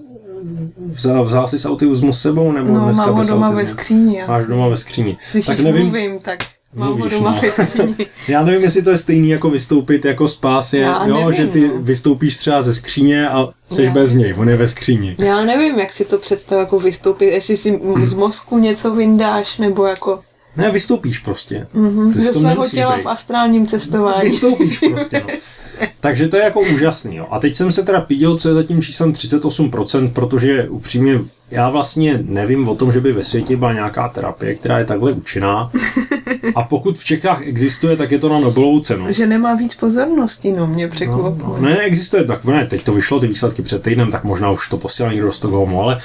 vzala, vzala jsi s autismus s sebou? Nebo No, dneska mám ho doma autismu? ve skříni. Máš doma ve skříni. Slyšíš, tak nevím, mluvím, tak mám ho Mluvíš, no. já nevím, jestli to je stejný jako vystoupit jako z pás, je, jo, nevím, že ty no. vystoupíš třeba ze skříně a jsi Já. bez něj, on je ve skříni. Já nevím, jak si to představ, jako vystoupit, jestli si z mozku něco vyndáš, nebo jako... Ne, vystoupíš prostě. Mm-hmm. Ze svého těla být. v astrálním cestování. Vystoupíš prostě, no. Takže to je jako úžasný, jo. A teď jsem se teda píděl, co je za tím číslem 38%, protože upřímně já vlastně nevím o tom, že by ve světě byla nějaká terapie, která je takhle účinná. A pokud v Čechách existuje, tak je to na Nobelovu cenu. Že nemá víc pozornosti, no, mě No, překvapilo. no, ne, existuje, tak ne, teď to vyšlo, ty výsledky před týdnem, tak možná už to posílal někdo do Stockholmu, ale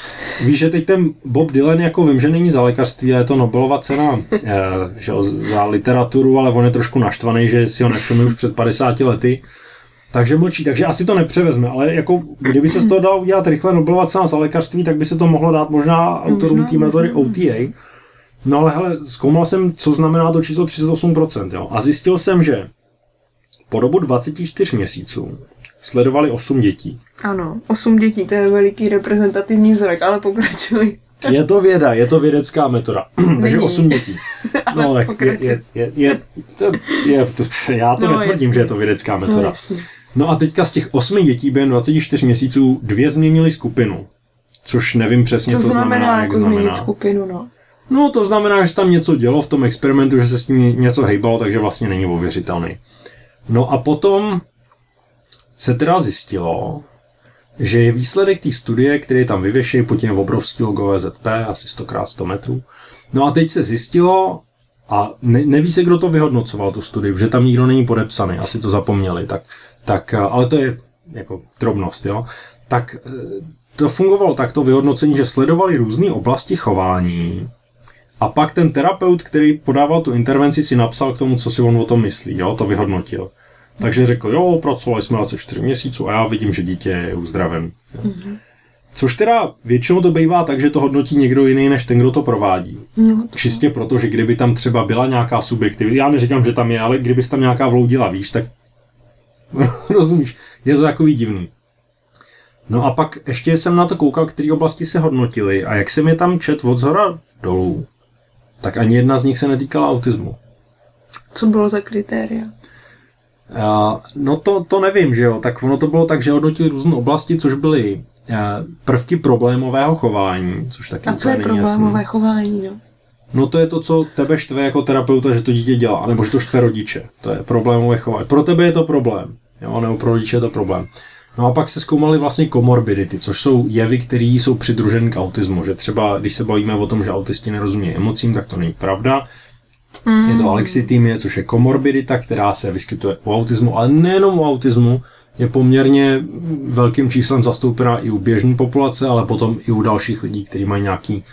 víš, že teď ten Bob Dylan, jako vím, že není za lékařství, ale je to Nobelova cena eh, že, za literaturu, ale on je trošku naštvaný, že si ho nevšimli už před 50 lety, takže mlčí, takže asi to nepřevezme, ale jako kdyby se z toho dalo udělat rychle Nobelova cena za lékařství, tak by se to mohlo dát možná autorům té metody. OTA. No ale hele, zkoumal jsem, co znamená to číslo 38%, jo, a zjistil jsem, že po dobu 24 měsíců sledovali 8 dětí. Ano, osm dětí, to je veliký reprezentativní vzorek, ale pokračuj. Je to věda, je to vědecká metoda. Takže Není. 8 dětí. No, tak je, je, je, je, to, je to, já to No, netvrdím, jasně. že je to vědecká No metoda. No a teďka z těch 8 dětí během 24 měsíců dvě změnili skupinu. Což nevím přesně, Co co znamená, jak jako znamená. změnit skupinu, no. No to znamená, že tam něco dělo v tom experimentu, že se s tím něco hejbalo, takže vlastně není ověřitelný. No a potom se teda zjistilo, že je výsledek té studie, který tam vyvěšejí, pod tím obrovský logo VZP, asi 100 x 100 metrů. No a teď se zjistilo, a ne, neví se, kdo to vyhodnocoval, tu studii, protože tam nikdo není podepsaný, asi to zapomněli, tak, tak ale to je jako drobnost, jo. Tak eh, to fungovalo takto vyhodnocení, že sledovali různé oblasti chování a pak ten terapeut, který podával tu intervenci, si napsal k tomu, co si on o tom myslí, jo, to vyhodnotil. Takže řekl, jo, pracovali jsme 24 měsíců a já vidím, že dítě je uzdraven. Jo. Což teda většinou to bývá tak, že to hodnotí někdo jiný, než ten, kdo to provádí. no to Čistě proto, že kdyby tam třeba byla nějaká subjektivita, já neříkám, že tam je, ale kdyby tam nějaká vloudila, víš, tak rozumíš, je to takový divný. No a pak ještě jsem na to koukal, které oblasti se hodnotily a jak jsem je tam čet od zhora dolů, tak ani jedna z nich se netýkala autismu. Co bylo za kritéria? A, no to, to nevím, že jo, tak ono to bylo tak, že hodnotili různé oblasti, což byly prvky problémového chování, což taky A co je není jasný. problémové chování, no? No to je to, co tebe štve jako terapeuta, že to dítě dělá, nebo že to štve rodiče. To je problémové chování. Pro tebe je to problém, jo, nebo pro rodiče je to problém. No a pak se zkoumaly vlastně komorbidity, což jsou jevy, které jsou přidruženy k autismu. Že třeba, když se bavíme o tom, že autisti nerozumí emocím, tak to není pravda. Mm. Je to alexitymie, což je komorbidita, která se vyskytuje u autismu, ale nejenom u autismu, je poměrně velkým číslem zastoupená i u běžné populace, ale potom i u dalších lidí, kteří mají nějaký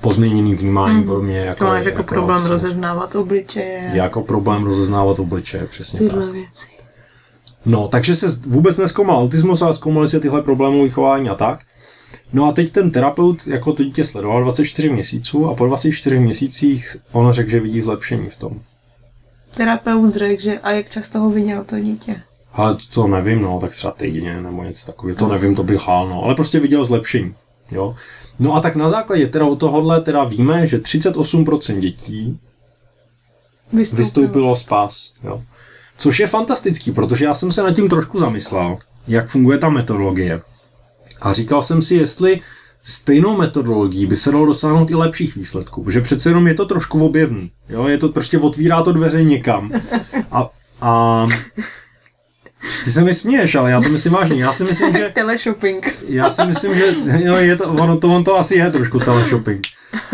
pozměněný vnímání, mm. podobně jako, To máš je- jako problém autismus. rozeznávat obličeje, Jako problém rozeznávat obličeje, přesně tak. tyhle věci. No, takže se vůbec neskoumal autismus, ale zkoumali se tyhle problémové chování a tak. No a teď ten terapeut jako to dítě sledoval 24 měsíců a po 24 měsících on řekl, že vidí zlepšení v tom. Terapeut řekl, že a jak často ho viděl to dítě? Ale to, to nevím, no, tak třeba týdně nebo něco takového, to nevím, to bych hál, no, ale prostě viděl zlepšení, jo. No a tak na základě teda o tohohle teda víme, že 38% dětí Vystoupil. vystoupilo z pás, jo. Což je fantastický, protože já jsem se nad tím trošku zamyslel, jak funguje ta metodologie. A říkal jsem si, jestli stejnou metodologií by se dalo dosáhnout i lepších výsledků, protože přece jenom je to trošku objevný, jo, je to prostě otvírá to dveře někam. A, a ty se mi směješ, ale já to myslím vážně. Já si myslím, že Teleshopping. já si myslím, že jo, je to, ono, to, on to asi je trošku teleshopping.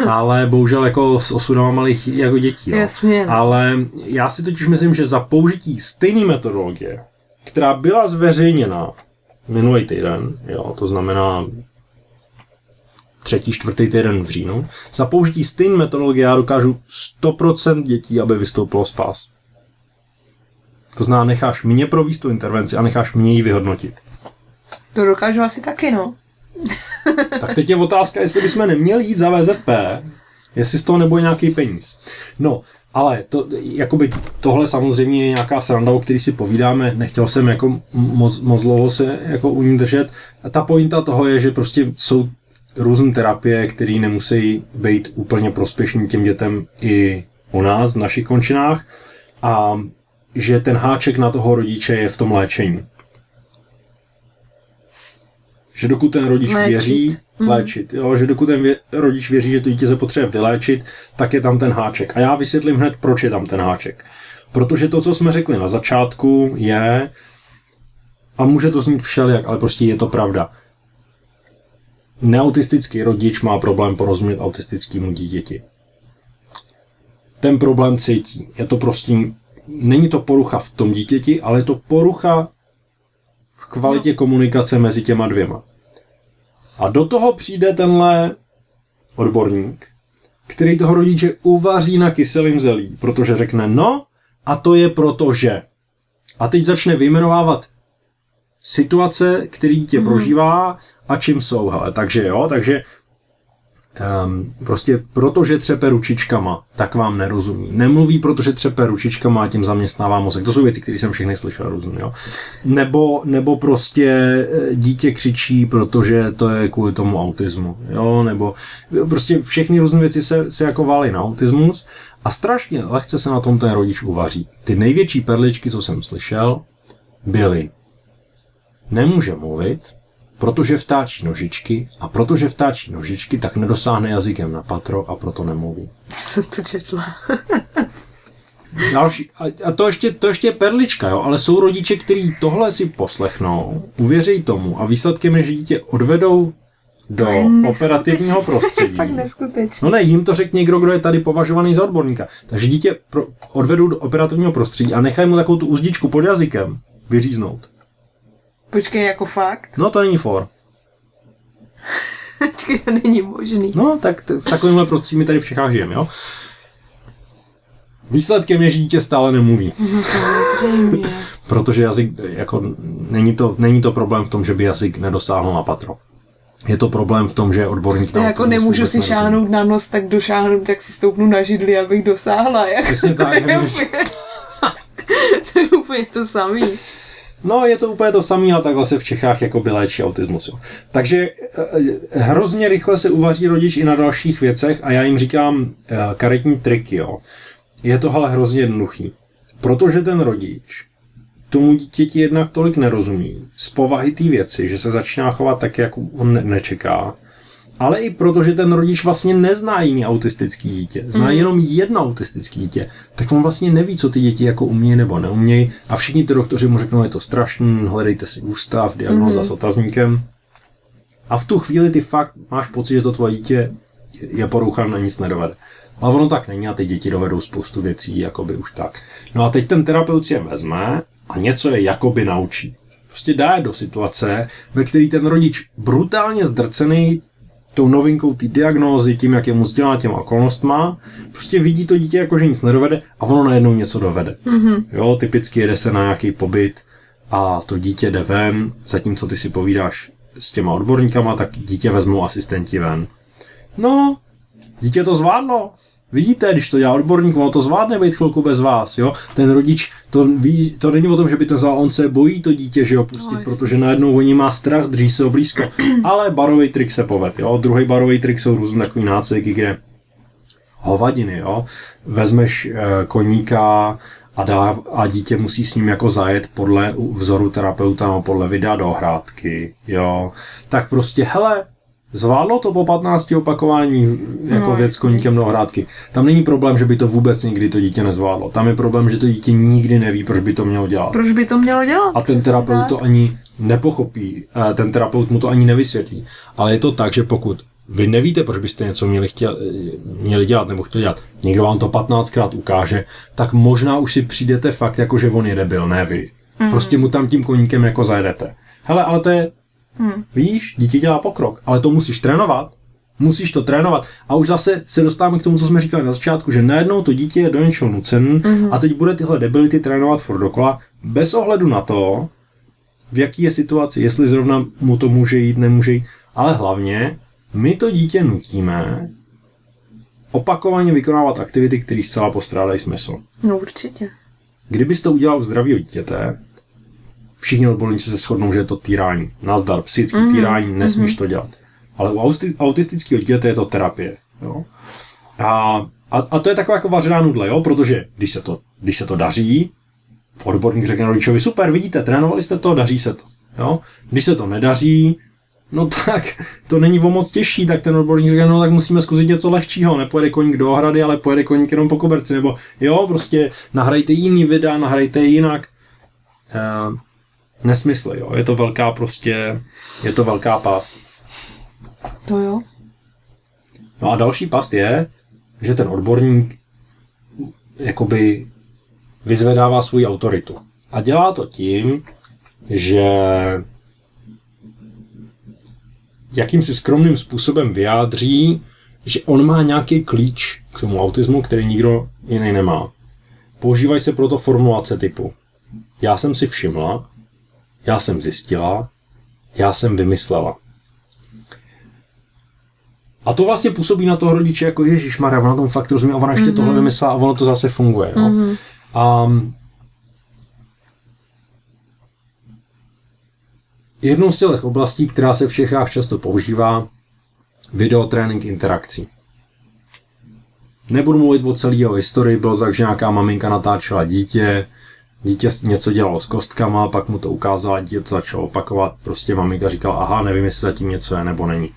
Ale bohužel jako s osudama malých jako dětí. Jo. Jasně. Ale já si totiž myslím, že za použití stejné metodologie, která byla zveřejněna minulý týden, jo, to znamená třetí, čtvrtý týden v říjnu, za použití stejné metodologie já dokážu 100% dětí, aby vystoupilo z pás. To znamená, necháš mě províst tu intervenci a necháš mě ji vyhodnotit. To dokážu asi taky, no. Tak teď je otázka, jestli bychom neměli jít za VZP, jestli z toho nebude nějaký peníz. No, ale to, jakoby tohle samozřejmě je nějaká sranda, o který si povídáme, nechtěl jsem jako moc, moc dlouho se jako u ní držet. A ta pointa toho je, že prostě jsou různé terapie, které nemusí být úplně prospěšní těm dětem i u nás, v našich končinách. A že ten háček na toho rodiče je v tom léčení. že dokud ten rodič Léčit. věří, Mhm. léčit, jo, že dokud ten vě, rodič věří, že to dítě se potřebuje vyléčit, tak je tam ten háček. A já vysvětlím hned, proč je tam ten háček. Protože to, co jsme řekli na začátku, je, a může to znít všelijak, ale prostě je to pravda. Neautistický rodič má problém porozumět autistickému dítěti. Ten problém cítí. Je to prostě, není to porucha v tom dítěti, ale je to porucha v kvalitě komunikace mezi těma dvěma. A do toho přijde tenhle odborník, který toho rodiče uvaří na kyselým zelí, protože řekne, no, a to je proto, že. A teď začne vyjmenovávat situace, které dítě mm. prožívá a čím jsou. Hele. Takže jo, takže um, prostě protože třepe ručičkama, tak vám nerozumí. Nemluví, protože třepe ručičkama a tím zaměstnává mozek. To jsou věci, které jsem všechny slyšel, rozumím, jo. Nebo, nebo prostě eh, dítě křičí, protože to je kvůli tomu autismu, jo, nebo prostě všechny různé věci se, se jako válí na autismus a strašně lehce se na tom ten rodič uvaří. Ty největší perličky, co jsem slyšel, byly nemůže mluvit, protože vtáčí nožičky a protože vtáčí nožičky, tak nedosáhne jazykem na patro a proto nemluví. Jsem to četla. Další, a, a to, ještě, to ještě je perlička, jo, ale jsou rodiče, kteří tohle si poslechnou, uvěří tomu a výsledkem je, že dítě odvedou do operativního prostředí. Fakt neskutečný. No ne, jim to řekne někdo, kdo je tady považovaný za odborníka. Takže dítě pro, odvedou do operativního prostředí a nechají mu takovou tu uzdičku pod jazykem vyříznout. Počkej, jako fakt? No to není for. Počkej, to není možný. No, tak t- v takovémhle prostředí my tady v Čechách žijeme, jo? Výsledkem je, že dítě stále nemluví, No samozřejmě. protože jazyk, jako, není to, není to problém v tom, že by jazyk nedosáhl na patro. Je to problém v tom, že odborník To jako nemůžu si šáhnout na nos, tak došáhnu, tak si stoupnu na židli, abych dosáhla. Jako. Přesně tak, to, je úplně, to je úplně to samý. No, je to úplně to samé, ale takhle se v Čechách jako by léčí autismus. Jo. Takže eh, hrozně rychle se uvaří rodič i na dalších věcech a já jim říkám eh, karetní triky. Jo. Je to ale hrozně jednoduchý. Protože ten rodič tomu dítěti jednak tolik nerozumí z povahy té věci, že se začíná chovat tak, jak on ne- nečeká, ale i proto, že ten rodič vlastně nezná jiný autistický dítě, zná mm. jenom jedno autistický dítě, tak on vlastně neví, co ty děti jako umějí nebo neumějí a všichni ty doktoři mu řeknou, je to strašný, hledejte si ústav, diagnóza mm. s otazníkem. A v tu chvíli ty fakt máš pocit, že to tvoje dítě je porouchané a nic nedovede. Ale ono tak není a ty děti dovedou spoustu věcí, jakoby už tak. No a teď ten terapeut si je vezme a něco je jakoby naučí. Prostě dá je do situace, ve který ten rodič brutálně zdrcený tou novinkou té diagnózy, tím, jak je mu vzdělá těma okolnostma, prostě vidí to dítě jako, že nic nedovede a ono najednou něco dovede. Mm-hmm. Jo, typicky jede se na nějaký pobyt a to dítě jde ven, zatímco ty si povídáš s těma odborníkama, tak dítě vezmou asistenti ven. No, dítě to zvládlo. Vidíte, když to dělá odborník, ono to zvládne být chvilku bez vás, jo. Ten rodič, to, ví, to není o tom, že by to vzal, on se bojí to dítě, že jo, pustit, No, protože najednou oni má strach, drží se ho blízko. Ale barový trik se poved, jo. Druhý barový trik jsou různé takový nácviky, kde hovadiny, jo. Vezmeš eh, koníka a, dá, a dítě musí s ním jako zajet podle vzoru terapeuta nebo podle videa do hrádky, jo. Tak prostě, hele, Zvládlo to po 15 opakování jako No, věc s koníkem do hrádky. Tam není problém, že by to vůbec nikdy to dítě nezvládlo. Tam je problém, že to dítě nikdy neví, proč by to mělo dělat. Proč by to mělo dělat? A ten terapeut tak. to ani nepochopí, ten terapeut mu to ani nevysvětlí. Ale je to tak, že pokud vy nevíte, proč byste něco měli, chtěl, měli dělat nebo chtěli dělat, někdo vám to 15krát ukáže, tak možná už si přijdete fakt jako, že on je debil, ne vy. Mm. Prostě mu tam tím koníkem jako zajedete. Hele, ale to je, Hmm. víš, dítě dělá pokrok, ale to musíš trénovat. Musíš to trénovat. A už zase se dostáváme k tomu, co jsme říkali na začátku, že najednou to dítě je do něčeho nucen mm-hmm. a teď bude tyhle debility trénovat furt dokola, bez ohledu na to, v jaký je situaci, jestli zrovna mu to může jít, nemůže jít, ale hlavně my to dítě nutíme opakovaně vykonávat aktivity, které zcela postrádají smysl. No určitě. Kdybys to udělal u zdravého dítěte, všichni odborníci se shodnou, že je to týrání. Nazdar, psychický mm-hmm. týrání, nesmíš mm-hmm. to dělat. Ale u autistického dítěte je to terapie. Jo? A, a, a, to je taková jako vařená nudle, jo? protože když se, to, když se to daří, odborník řekne rodičovi, super, vidíte, trénovali jste to, daří se to. Jo? Když se to nedaří, no tak to není o moc těžší, tak ten odborník říká, no tak musíme zkusit něco lehčího, nepojede koník do ohrady, ale pojede koník jenom po koberci, nebo jo, prostě nahrajte jiný videa, nahrajte jinak. Uh, nesmysl, jo, je to velká prostě, je to velká past. To jo. No a další past je, že ten odborník jakoby vyzvedává svou autoritu. A dělá to tím, že jakýmsi skromným způsobem vyjádří, že on má nějaký klíč k tomu autismu, který nikdo jiný nemá. Používají se proto formulace typu já jsem si všimla, já jsem zjistila, já jsem vymyslela. A to vlastně působí na toho rodiče jako Ježíš Maria, ona tom fakt rozumí a ona ještě mm-hmm. tohle vymyslela a ono to zase funguje. No? Mm-hmm. A jednou z těch oblastí, která se v Čechách často používá, videotrénink interakcí. Nebudu mluvit o celé jeho historii, bylo tak, že nějaká maminka natáčela dítě, dítě něco dělalo s kostkama, pak mu to ukázala, dítě to začalo opakovat, prostě maminka říkala, aha, nevím, jestli zatím něco je nebo není.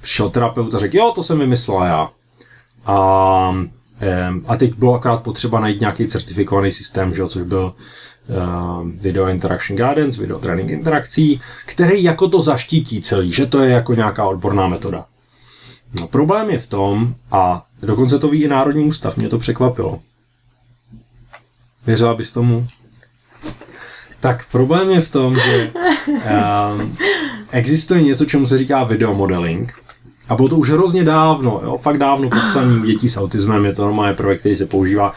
Přišel terapeut a řekl, jo, to jsem vymyslela já. A, a teď bylo akorát potřeba najít nějaký certifikovaný systém, že, což byl Video Interaction Guidance, Video Training interakcí, který jako to zaštítí celý, že to je jako nějaká odborná metoda. No, problém je v tom, a dokonce to ví i Národní ústav, mě to překvapilo. Věřila bys tomu? Tak problém je v tom, že um, existuje něco, čemu se říká videomodeling. A bylo to už hrozně dávno, jo, fakt dávno popsaný dětí s autismem, je to normálně prvek, který se používá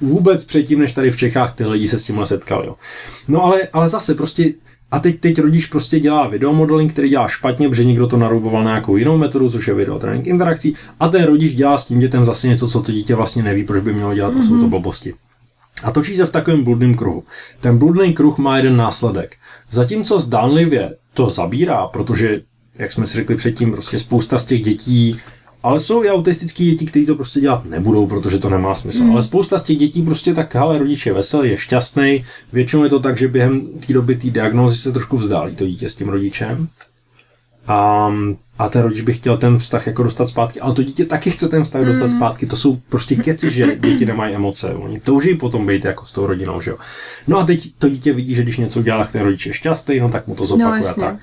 vůbec předtím, než tady v Čechách ty lidi se s tímhle setkali. Jo. No ale, ale zase prostě a teď, teď rodič prostě dělá videomodeling, který dělá špatně, protože někdo to naruboval na nějakou jinou metodu, což je videotrénink interakcí, a ten rodič dělá s tím dětem zase něco, co to dítě vlastně neví, proč by mělo dělat, mm-hmm. a jsou to mhm. blbosti. A točí se v takovém bludném kruhu. Ten bludný kruh má jeden následek. Zatímco zdánlivě to zabírá, protože, jak jsme si řekli předtím, prostě spousta z těch dětí ale jsou i autistické děti, kteří to prostě dělat nebudou, protože to nemá smysl. Mm. Ale spousta z těch dětí prostě tak, hele, rodič je veselý, je šťastný. Většinou je to tak, že během té doby té diagnózy se trošku vzdálí to dítě s tím rodičem. A, a ten rodič by chtěl ten vztah jako dostat zpátky, ale to dítě taky chce ten vztah mm. dostat zpátky. To jsou prostě keci, že děti nemají emoce. Oni touží potom být jako s tou rodinou, že jo. No a teď to dítě vidí, že když něco udělá, tak ten rodič je šťastný, no tak mu to zopakuje no, tak.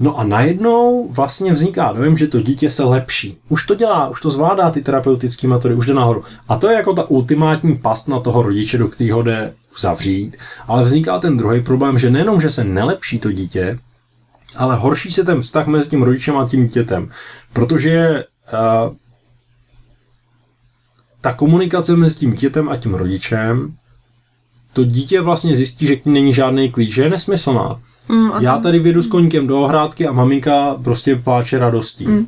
No a najednou vlastně vzniká dojem, že to dítě se lepší. Už to dělá, už to zvládá ty terapeutické metody, už jde nahoru. A to je jako ta ultimátní past na toho rodiče, do kterého jde zavřít. Ale vzniká ten druhý problém, že nejenom, že se nelepší to dítě, ale horší se ten vztah mezi tím rodičem a tím dítětem. Protože uh, ta komunikace mezi tím dítětem a tím rodičem, to dítě vlastně zjistí, že k ní není žádný klíč, že je nesmyslná. Mm, Já tady vědu s koníkem do ohrádky a maminka prostě pláče radostí. Mm.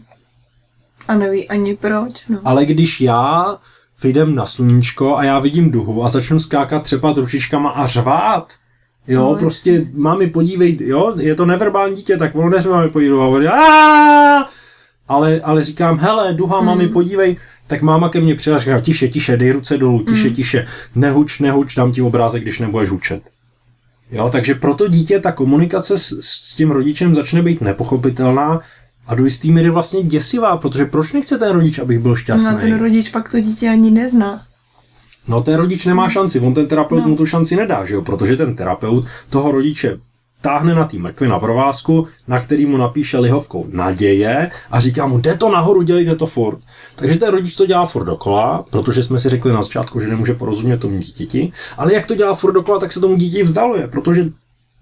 A neví ani proč. No. Ale když já vyjdem na sluníčko a já vidím duhu a začnu skákat třepat ručičkama a řvát, jo, no, prostě jasný. mami podívej, jo, je to neverbální dítě, tak ono neřve mami podívej, ale, ale říkám, hele, duha, mm. mami, podívej, tak máma ke mně přijela, říká, tiše, tiše, dej ruce dolů, tiše, mm. tiše, nehuč, nehuč, dám ti obrázek, když nebudeš hučet. Jo, takže pro to dítě ta komunikace s, s tím rodičem začne být nepochopitelná a do jistý míry vlastně děsivá, protože proč nechce ten rodič, abych byl šťastný? No ten rodič pak to dítě ani nezná. No ten rodič nemá šanci, on ten terapeut no. mu tu šanci nedá, že jo? protože ten terapeut toho rodiče táhne na té mrkvi na provázku, na který mu napíše lihovkou naděje a říká mu, jde to nahoru, dělejte to furt. Takže ten rodič to dělá furt dokola, protože jsme si řekli na začátku, že nemůže porozumět tomu dítěti, ale jak to dělá furt dokola, tak se tomu dítě vzdaluje, protože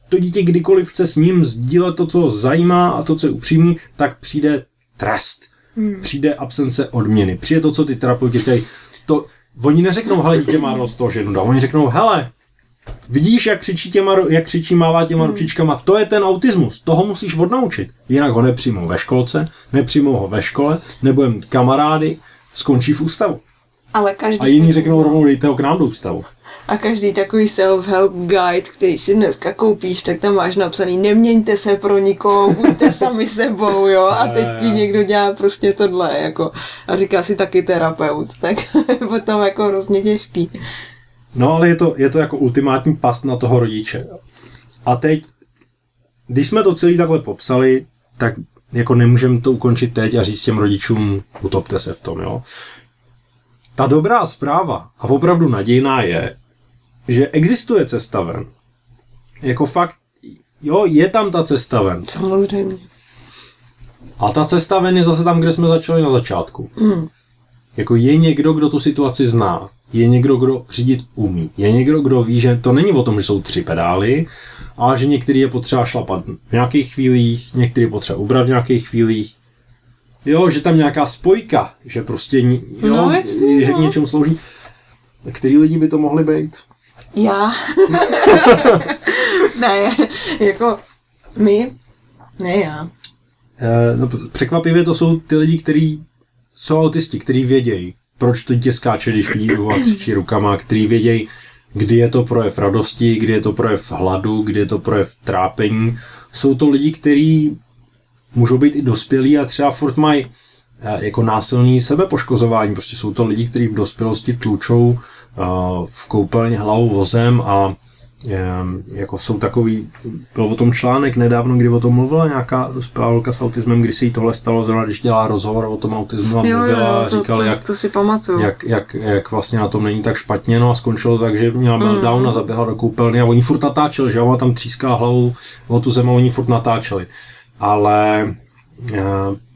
to dítě kdykoliv chce s ním sdílet to, co zajímá a to, co je upřímný, tak přijde trest. Hmm. Přijde absence odměny. Přijde to, co ty terapeuti říkají. To, oni neřeknou, hele, dítě má dost toho, že jednu Oni řeknou, hele, Vidíš, jak křičí, těma, jak křičí mává těma hmm. ručičkama? To je ten autismus. Toho musíš odnaučit. Jinak ho nepřijmou ve školce, nepřijmou ho ve škole, nebo mít kamarády, skončí v ústavu. Ale každý a jiní řeknou rovnou, dejte ho k nám do ústavu. A každý takový self-help guide, který si dneska koupíš, tak tam máš napsaný neměňte se pro nikoho, buďte sami sebou, jo. A teď ti někdo dělá prostě tohle, jako. A říká si taky terapeut, tak je potom jako hrozně těžký. No ale je to, je to jako ultimátní past na toho rodiče. A teď, když jsme to celý takhle popsali, tak jako nemůžeme to ukončit teď a říct těm rodičům, utopte se v tom, jo. Ta dobrá zpráva a opravdu nadějná je, že existuje cesta ven. Jako fakt, jo, je tam ta cesta ven. Samozřejmě. A ta cesta ven je zase tam, kde jsme začali na začátku. Mm. Jako je někdo, kdo tu situaci zná. Je někdo, kdo řídit umí. Je někdo, kdo ví, že to není o tom, že jsou tři pedály, ale že některý je potřeba šlapat v nějakých chvílích, některý je potřeba ubrat v nějakých chvílích. Jo, že tam nějaká spojka, že prostě jo, No, jasně, že k no. něčemu slouží. Který lidi by to mohli být? Já? ne, jako my? Ne já. Eh, no, překvapivě to jsou ty lidi, kteří jsou autisti, kteří vědějí, proč to dítě skáče, když vidí a křičí rukama, kteří vědějí, kdy je to projev radosti, kdy je to projev hladu, kdy je to projev trápení. Jsou to lidi, kteří můžou být i dospělí a třeba furt mají eh, jako násilný sebepoškozování. Prostě jsou to lidi, kteří v dospělosti tlučou eh, v koupelně hlavou vozem a jako jsou takový, byl o tom článek nedávno, kdy o tom mluvila nějaká dospělá s autismem, kdy se jí tohle stalo, zrovna když dělá rozhovor o tom autismu a Jo, jo, mluvila a to, říkal, to, jak, to si pamatuju. jak, jak, jak vlastně na tom není tak špatně, no a skončilo tak, že měla meltdown a zaběhla do koupelny a oni furt natáčeli, že ona tam tříská hlavou o tu zem a oni furt natáčeli. Ale eh,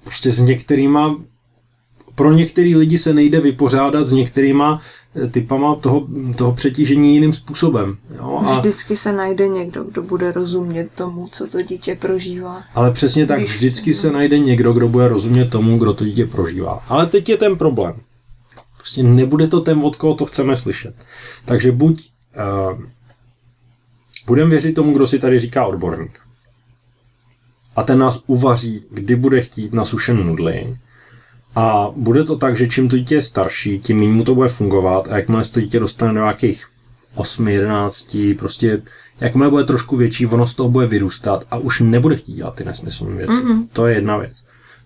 prostě s některýma pro některý lidi se nejde vypořádat s některýma eh, typama toho, toho přetížení jiným způsobem. Jo? A, Vždycky se najde někdo, kdo bude rozumět tomu, co to dítě prožívá. ale přesně tak, Když- vždycky se najde někdo, kdo bude rozumět tomu, kdo to dítě prožívá. Ale teď je ten problém. Prostě nebude to ten, od koho to chceme slyšet. Takže buď uh, budeme věřit tomu, kdo si tady říká odborník. A ten nás uvaří, kdy bude chtít na sušené nudly. A bude to tak, že čím to dítě je starší, tím méně mu to bude fungovat a jakmile se to dítě dostane do nějakých 8, 11, prostě jakmile bude trošku větší, ono z toho bude vyrůstat a už nebude chtít dělat ty nesmyslné věci. Mm-hmm. To je jedna věc.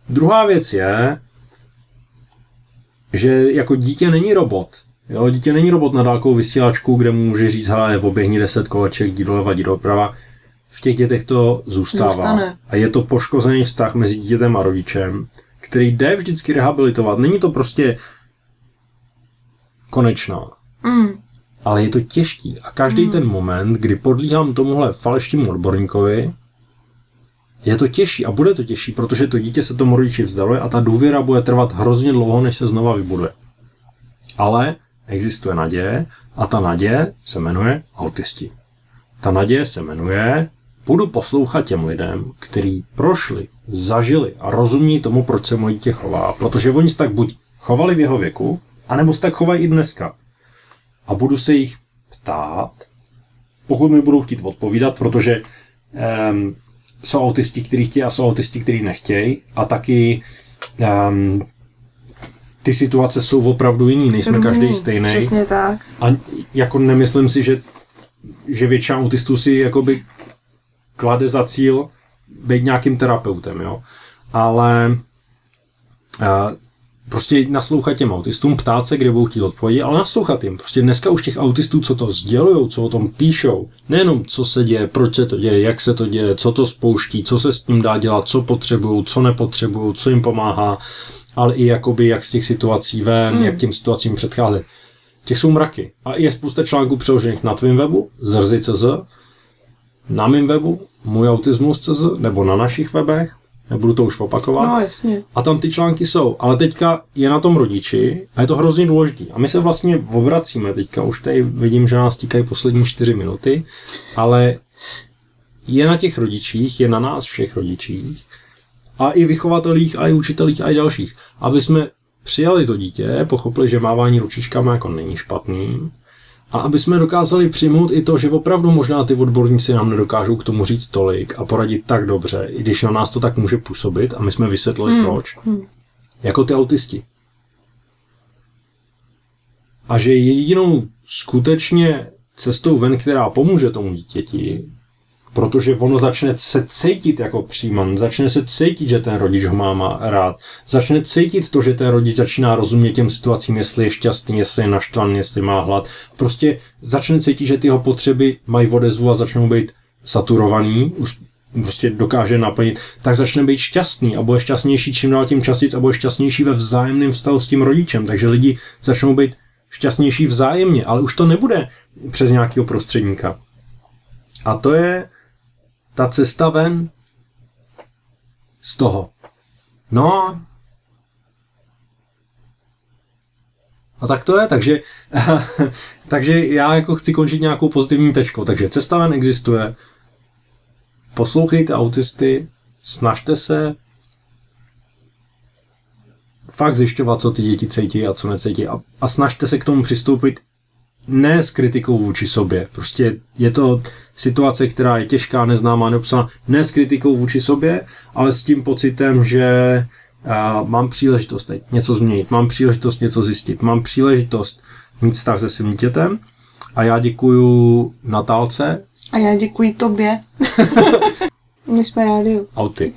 Druhá věc je, že jako dítě není robot. Jo, dítě není robot na dálkovou vysílačku, kde mu může říct, hele, oběhni 10 koleček, jdi doleva, jdi doprava. V těch dětech to zůstává. Zůstane. A je to poškozený vztah mezi dítětem a rodičem, který jde vždycky rehabilitovat. Není to prostě konečná. Mm. Ale je to těžký. A každý ten moment, kdy podlíhám tomuhle falešnímu odborníkovi, je to těžší a bude to těžší, protože to dítě se tomu rodiči vzdaluje a ta důvěra bude trvat hrozně dlouho, než se znova vybuduje. Ale existuje naděje a ta naděje se jmenuje autisti. Ta naděje se jmenuje budu poslouchat těm lidem, kteří prošli, zažili a rozumí tomu, proč se moje dítě chová, protože oni se tak buď chovali v jeho věku, anebo se tak chovají i dneska. A budu se jich ptát, pokud mi budou chtít odpovídat, protože um, jsou autisti, kteří chtějí a jsou autisti, kteří nechtějí a taky um, ty situace jsou opravdu jiný, nejsme Různý, každý stejný. Přesně tak. A jako nemyslím si, že, že většina autistů si jakoby klade za cíl být nějakým terapeutem, jo. Ale a, prostě naslouchat těm autistům, ptát se, kde budou chtít odpovědi, ale naslouchat jim. Prostě dneska už těch autistů, co to sdělujou, co o tom píšou, nejenom co se děje, proč se to děje, jak se to děje, co to spouští, co se s tím dá dělat, co potřebují, co nepotřebují, co jim pomáhá, ale i jakoby jak z těch situací ven, mm. jak těm situacím předcházet. Těch jsou mraky. A je spousta článků přeložených na tvém webu, zrzi.cz, na mém webu, můj autismus.cz, nebo na našich webech, nebudu to už opakovat. No jasně. A tam ty články jsou, ale teďka je na tom rodiči a je to hrozně důležité. A my se vlastně obracíme teďka, už tady vidím, že nás týkají poslední čtyři minuty, ale je na těch rodičích, je na nás všech rodičích a i vychovatelích, a i učitelích, a i dalších, aby jsme přijali to dítě, pochopili, že mávání ručičkama jako není špatný, a aby jsme dokázali přijmout i to, že opravdu možná ty odborníci nám nedokážou k tomu říct tolik a poradit tak dobře, i když na nás to tak může působit a my jsme vysvětlili hmm. proč. Hmm. Jako ty autisti. A že jedinou skutečně cestou ven, která pomůže tomu dítěti, protože ono začne se cítit jako příjman, začne se cítit, že ten rodič ho má, má rád, začne cítit to, že ten rodič začíná rozumět těm situacím, jestli je šťastný, jestli je naštvaný, jestli má hlad. Prostě začne cítit, že ty jeho potřeby mají odezvu a začnou být saturovaný, prostě dokáže naplnit, tak začne být šťastný a bude šťastnější čím dál tím častěji a bude šťastnější ve vzájemném vztahu s tím rodičem. Takže lidi začnou být šťastnější vzájemně, ale už to nebude přes nějakého prostředníka. A to je ta cesta ven z toho. No, A tak to je, takže, takže já jako chci končit nějakou pozitivní tečkou. Takže cesta ven existuje, poslouchejte autisty, snažte se fakt zjišťovat, co ty děti cítí a co necítí a, a snažte se k tomu přistoupit ne s kritikou vůči sobě. Prostě je to situace, která je těžká, neznámá, neobsaná, ne s kritikou vůči sobě, ale s tím pocitem, že a mám příležitost teď něco změnit, mám příležitost něco zjistit, mám příležitost mít vztah se svým dětem a já děkuju Natálce. A já děkuji tobě. My jsme rádi. Auty.